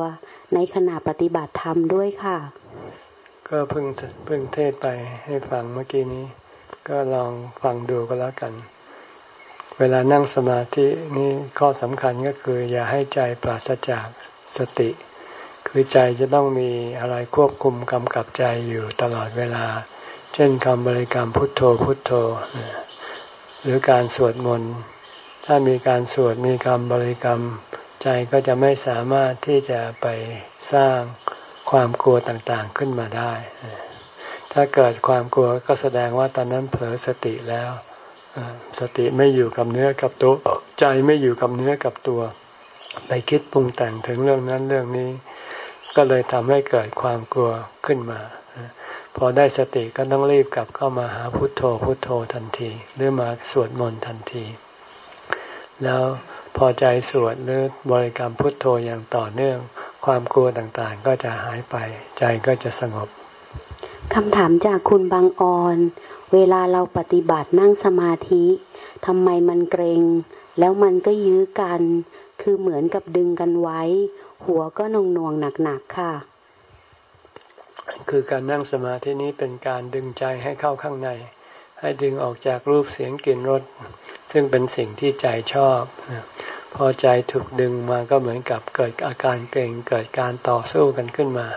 ในขณะปฏิบัติธรรมด้วยค่ะ ก็เพิ่งเพิ่งเทศไปให้ฟังเมื่อกี้นี้ ก็ลองฟังดูก็แล้วกัน เวลานั่งสมาธินี่ข้อสำคัญก็คือ อย่าให้ใจปราศจากสติ คือใจจะต้องมีอะไรควบคุมกำกับใจอยู่ตลอดเวลา เช่นคำบริกรรมพุทโธพุทโธ หรือการสวดมนต์ถ้ามีการสวดมีคำบริกรรม ใจก็จะไม่สามารถที่จะไปสร้างความกลัวต่างๆขึ้นมาได้ ถ้าเกิดความกลัวก็แสดงว่าตอนนั้นเผลอสติแล้ว สติไม่อยู่กับเนื้อกับตัว ใจไม่อยู่กับเนื้อกับตัว ไปคิดปรุงแต่งถึงเรื่องนั้นเรื่องนี้ ก็เลยทำให้เกิดความกลัวขึ้นมา พอได้สติก็ต้องรีบกลับเข้ามาหาพุทโธพุทโธทันที หรือมาสวดมนต์ทันที แล้วพอใจสวดหรือบริกรรมพุทโธอย่างต่อเนื่อง ความกลัวต่างๆ ก็จะหายไป ใจก็จะสงบ คำถามจากคุณบางออน เวลาเราปฏิบัตินั่งสมาธิทำไมมันเกรง แล้วมันก็ยื้อกัน คือเหมือนกับดึงกันไว้ หัวก็นงนวงหนักๆค่ะ คือการนั่งสมาธินี้เป็นการดึงใจให้เข้าข้างใน ให้ดึงออกจากรูปเสียงกลิ่นรสซึ่งเป็นสิ่งที่ใจชอบ พอใจถูกดึงมาก็เหมือนกับเกิดอาการเกรงเกิดการต่อสู้กันขึ้นมา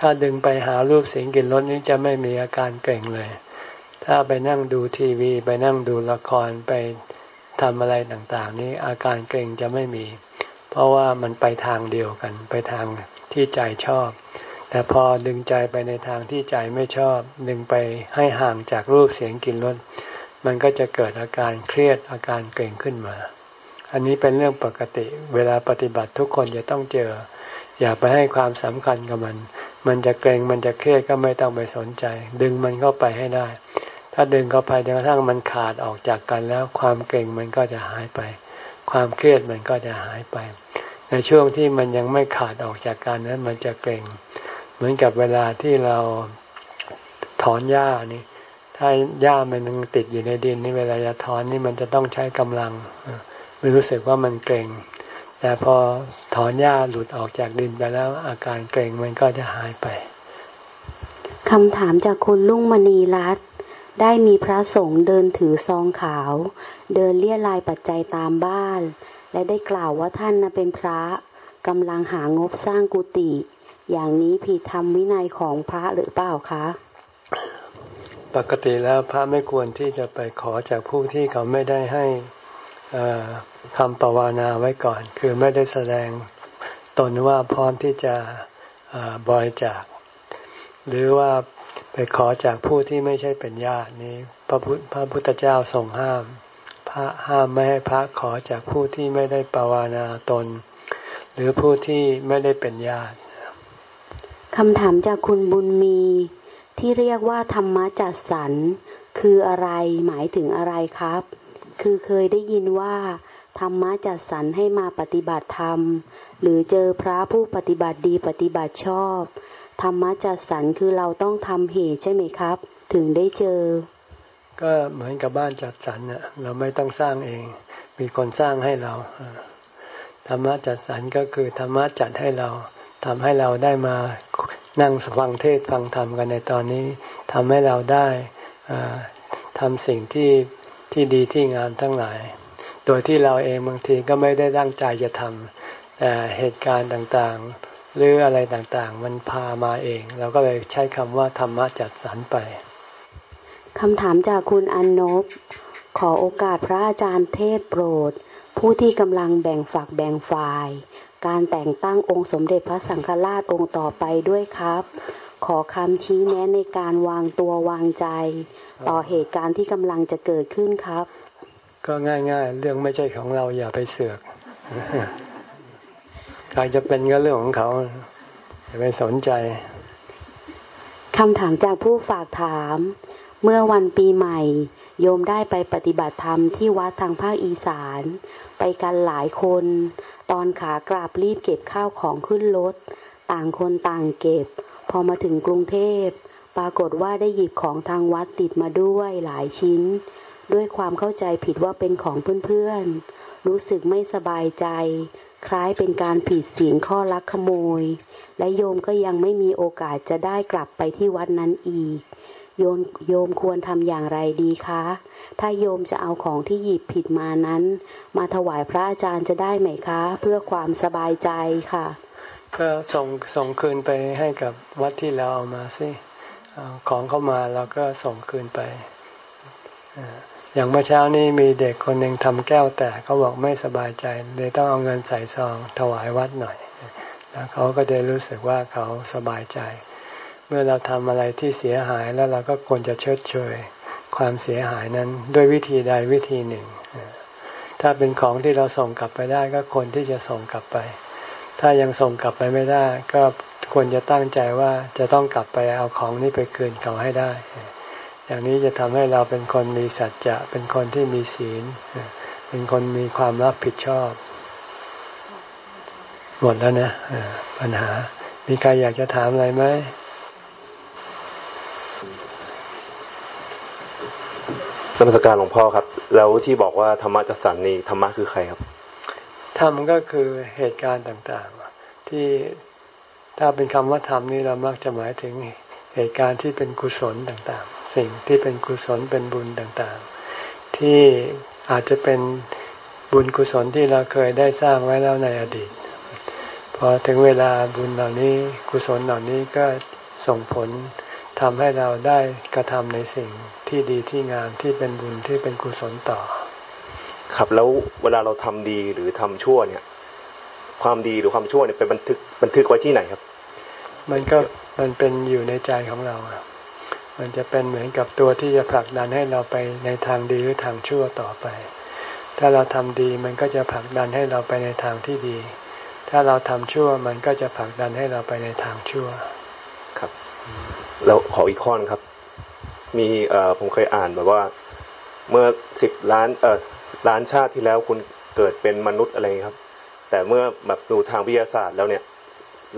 ถ้าดึงไปหารูปเสียงกลิ่นรสนี้จะไม่มีอาการเกร็งเลย ถ้าไปนั่งดูทีวี ไปนั่งดูละครไปทำอะไรต่างๆ นี้อาการเกร็งจะไม่มี เพราะว่ามันไปทางเดียวกัน ไปทางที่ใจชอบ แต่พอดึงใจไปในทางที่ใจไม่ชอบ ดึงไปให้ห่างจากรูปเสียงกลิ่นรสมันก็จะเกิดอาการเครียดอาการเกร็งขึ้นมา อันนี้เป็นเรื่องปกติ เวลาปฏิบัติทุกคนจะต้องเจอ อย่าไปให้ความสำคัญกับมัน มันจะเกรงมันจะเครียดก็ไม่ต้องไปสนใจ ดึงมันเข้าไปให้ได้ ถ้าดึงเข้าไปจนกระทั่งมันขาดออกจากกันแล้ว ความเกรงมันก็จะหายไป ความเครียดมันก็จะหายไป ในช่วงที่มันยังไม่ขาดออกจากกันนั้นมันจะเกรงเหมือนกับเวลาที่เราถอนหญ้านี่ถ้าหญ้ามันยังติดอยู่ในดินนี่เวลาจะถอนนี่มันจะต้องใช้กำลังไม่รู้สึกว่ามันเกรง แต่พอถอนหญ้าหลุดออกจากดินไปแล้ว อาการเกร็งมันก็จะหายไปคำถามจากคุณลุงมณีรัตน์ได้มีพระสงฆ์เดินถือซองขาว เดินเลี่ยลายปัจจัยตามบ้าน และได้กล่าวว่าท่านนะเป็นพระกำลังหางบสร้างกุฏิอย่างนี้ผิดธรรมวินัยของพระหรือเปล่าคะ ปกติแล้วพระไม่ควรที่จะไปขอจากผู้ที่เขาไม่ได้ให้ คำปวานาไว้ก่อน คือไม่ได้แสดงตนว่าพร้อมที่จะบริจาค หรือว่าไปขอจากผู้ที่ไม่ใช่เป็นญาตินี้ พระพุทพระพุทธเจ้าทรงห้าม พระห้ามไม่ให้พระขอจากผู้ที่ไม่ได้ปวานาตน หรือผู้ที่ไม่ได้เป็นญาติคำถามจากคุณบุญมีที่เรียกว่าธรรมะจัดสรรคืออะไรหมายถึงอะไรครับ คือเคยได้ยินว่า ธรรมะจัดสรรให้มาปฏิบัติธรรม หรือเจอพระผู้ปฏิบัติดีปฏิบัติชอบ ธรรมะจัดสรรคือเราต้องทำเหตุใช่ไหมครับ ถึงได้เจอ ก็เหมือนกับบ้านจัดสรรเน่ะเราไม่ต้องสร้างเอง มีคนสร้างให้เราธรรมะจัดสรรก็คือธรรมะจัดให้เราทำให้เราได้มานั่งฟังเทศฟังธรรมกันในตอนนี้ทำให้เราได้ทำสิ่งที่ ที่ดีที่งามทั้งหลาย โดยที่เราเองบางทีก็ไม่ได้ตั้งใจจะทำแต่เหตุการณ์ต่างๆ หรืออะไรต่างๆ มันพามาเอง เราก็เลยใช้คำว่าธรรมะจัดสรรไปคำถามจากคุณอนนบ ขอโอกาสพระอาจารย์เทศโปรด ผู้ที่กำลังแบ่งฝักแบ่งฝ่าย การแต่งตั้งองค์สมเด็จพระสังฆราชองค์ต่อไปด้วยครับ ขอคำชี้แนะในการวางตัววางใจ ต่อเหตุการณ์ที่กำลังจะเกิดขึ้นครับ ก็ง่าย ๆ เรื่องไม่ใช่ของเราอย่าไปเสือกใครจะเป็นก็เรื่องของเขาอย่าไปสนใจคำถามจากผู้ฝากถาม เมื่อวันปีใหม่ โยมได้ไปปฏิบัติธรรมที่วัดทางภาคอีสาน ไปกันหลายคน ตอนขากราบรีบเก็บข้าวของขึ้นรถ ต่างคนต่างเก็บ พอมาถึงกรุงเทพ ปรากฏว่าได้หยิบของทางวัดติดมาด้วยหลายชิ้น ด้วยความเข้าใจผิดว่าเป็นของเพื่อนๆ รู้สึกไม่สบายใจ คล้ายเป็นการผิดศีลข้อลักขโมย และโยมก็ยังไม่มีโอกาสจะได้กลับไปที่วัดนั้นอีก โยมโยมควรทำอย่างไรดีคะ ถ้าโยมจะเอาของที่หยิบผิดมานั้น มาถวายพระอาจารย์จะได้ไหมคะ เพื่อความสบายใจค่ะ ก็ส่งส่งคืนไปให้กับวัดที่เราเอามาสิ ของเข้ามาเราก็ส่งคืนไปอย่างเมื่อเช้านี้มีเด็กคนหนึ่งทำแก้วแตกเขาบอกไม่สบายใจเลยต้องเอาเงินใส่ซองถวายวัดหน่อยแล้วเขาก็จะรู้สึกว่าเขาสบายใจ เมื่อเราทำอะไรที่เสียหายแล้วเราก็ควรจะเชิดเชยความเสียหายนั้นด้วยวิธีใดวิธีหนึ่ง ถ้าเป็นของที่เราส่งกลับไปได้ก็ควรที่จะส่งกลับไป ถ้ายังส่งกลับไปไม่ได้ ก็ ควรจะตั้งใจว่าจะต้องกลับไปเอาของนี้ไปคืนเขาให้ได้ อย่างนี้จะทำให้เราเป็นคนมีสัจจะเป็นคนที่มีศีล เป็นคนมีความรับผิดชอบ หมดแล้วนะปัญหา มีใครอยากจะถามอะไรไหมนมัสการหลวงพ่อครับ แล้วที่บอกว่าธรรมะจัดสรรนี่ธรรมะคือใครครับธรรมก็คือเหตุการณ์ต่างๆ ที่ ถ้าเป็นคำว่าธรรมนี่เรามักจะหมายถึงเหตุการณ์ที่เป็นกุศลต่างๆ สิ่งที่เป็นกุศลเป็นบุญต่างๆ ที่อาจจะเป็นบุญกุศลที่เราเคยได้สร้างไว้แล้วในอดีตพพอถึงเวลาบุญเหล่านี้กุศลเหล่านี้ก็ส่งผลทำให้เราได้กระทำในสิ่งที่ดีที่งามที่เป็นบุญที่เป็นกุศลต่อ ครับแล้วเวลาเราทำดีหรือทำชั่วเนี่ย ความดีหรือความชั่วเนี่ยเป็นบันทึกบันทึกไว้ที่ไหนครับ มันก็มันเป็นอยู่ในใจของเราอะมันจะเป็นเหมือนกับตัวที่จะผลักดันให้เราไปในทางดีหรือทางชั่วต่อไป ถ้าเราทำดีมันก็จะผลักดันให้เราไปในทางที่ดี ถ้าเราทำชั่วมันก็จะผลักดันให้เราไปในทางชั่ว ครับแล้วขออีกข้อนครับ มีเอ่อผมเคยอ่านแบบว่า เมื่อสิบล้านเอ่อล้านชาติที่แล้วคุณเกิดเป็นมนุษย์อะไรครับ แต่เมื่อแบบดูทางวิทยาศาสตร์แล้วเนี่ย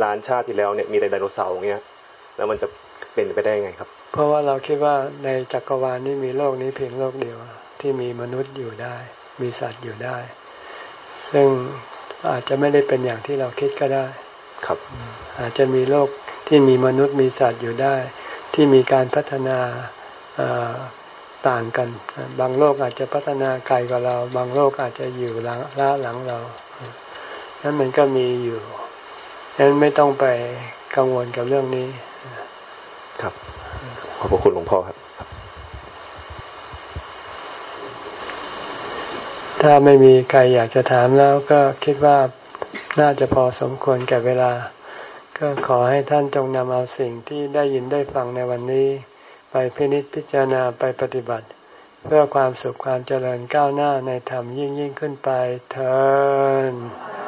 ล้านชาติที่แล้วเนี่ยมีแต่ไดโนเสาร์อย่างเงี้ยแล้วมันจะเป็นไปได้ยังไงครับ เพราะว่าเราคิดว่าในจักรวาลนี้มีโลกนี้เพียงโลกเดียว ที่มีมนุษย์อยู่ได้ มีสัตว์อยู่ได้ ซึ่งอาจจะไม่ได้เป็นอย่างที่เราคิดก็ได้ครับ อาจจะมีโลกที่มีมนุษย์มีสัตว์อยู่ได้ ที่มีการพัฒนาเอ่อต่างกัน บางโลกอาจจะพัฒนาไกลกว่าเรา บางโลกอาจจะอยู่หลังล้าหลังเรานั้นมันก็มีอยู่ ฉะนั้นไม่ต้องไปกังวลกับเรื่องนี้ ครับ ขอบพระคุณหลวงพ่อครับ ถ้าไม่มีใครอยากจะถามแล้วก็คิดว่าน่าจะพอสมควรแก่เวลา ก็ขอให้ท่านจงนำเอาสิ่งที่ได้ยินได้ฟังในวันนี้ ไปพินิจพิจารณาไปปฏิบัติ เพื่อความสุขความเจริญก้าวหน้าในธรรมยิ่งยิ่งขึ้นไปเทอ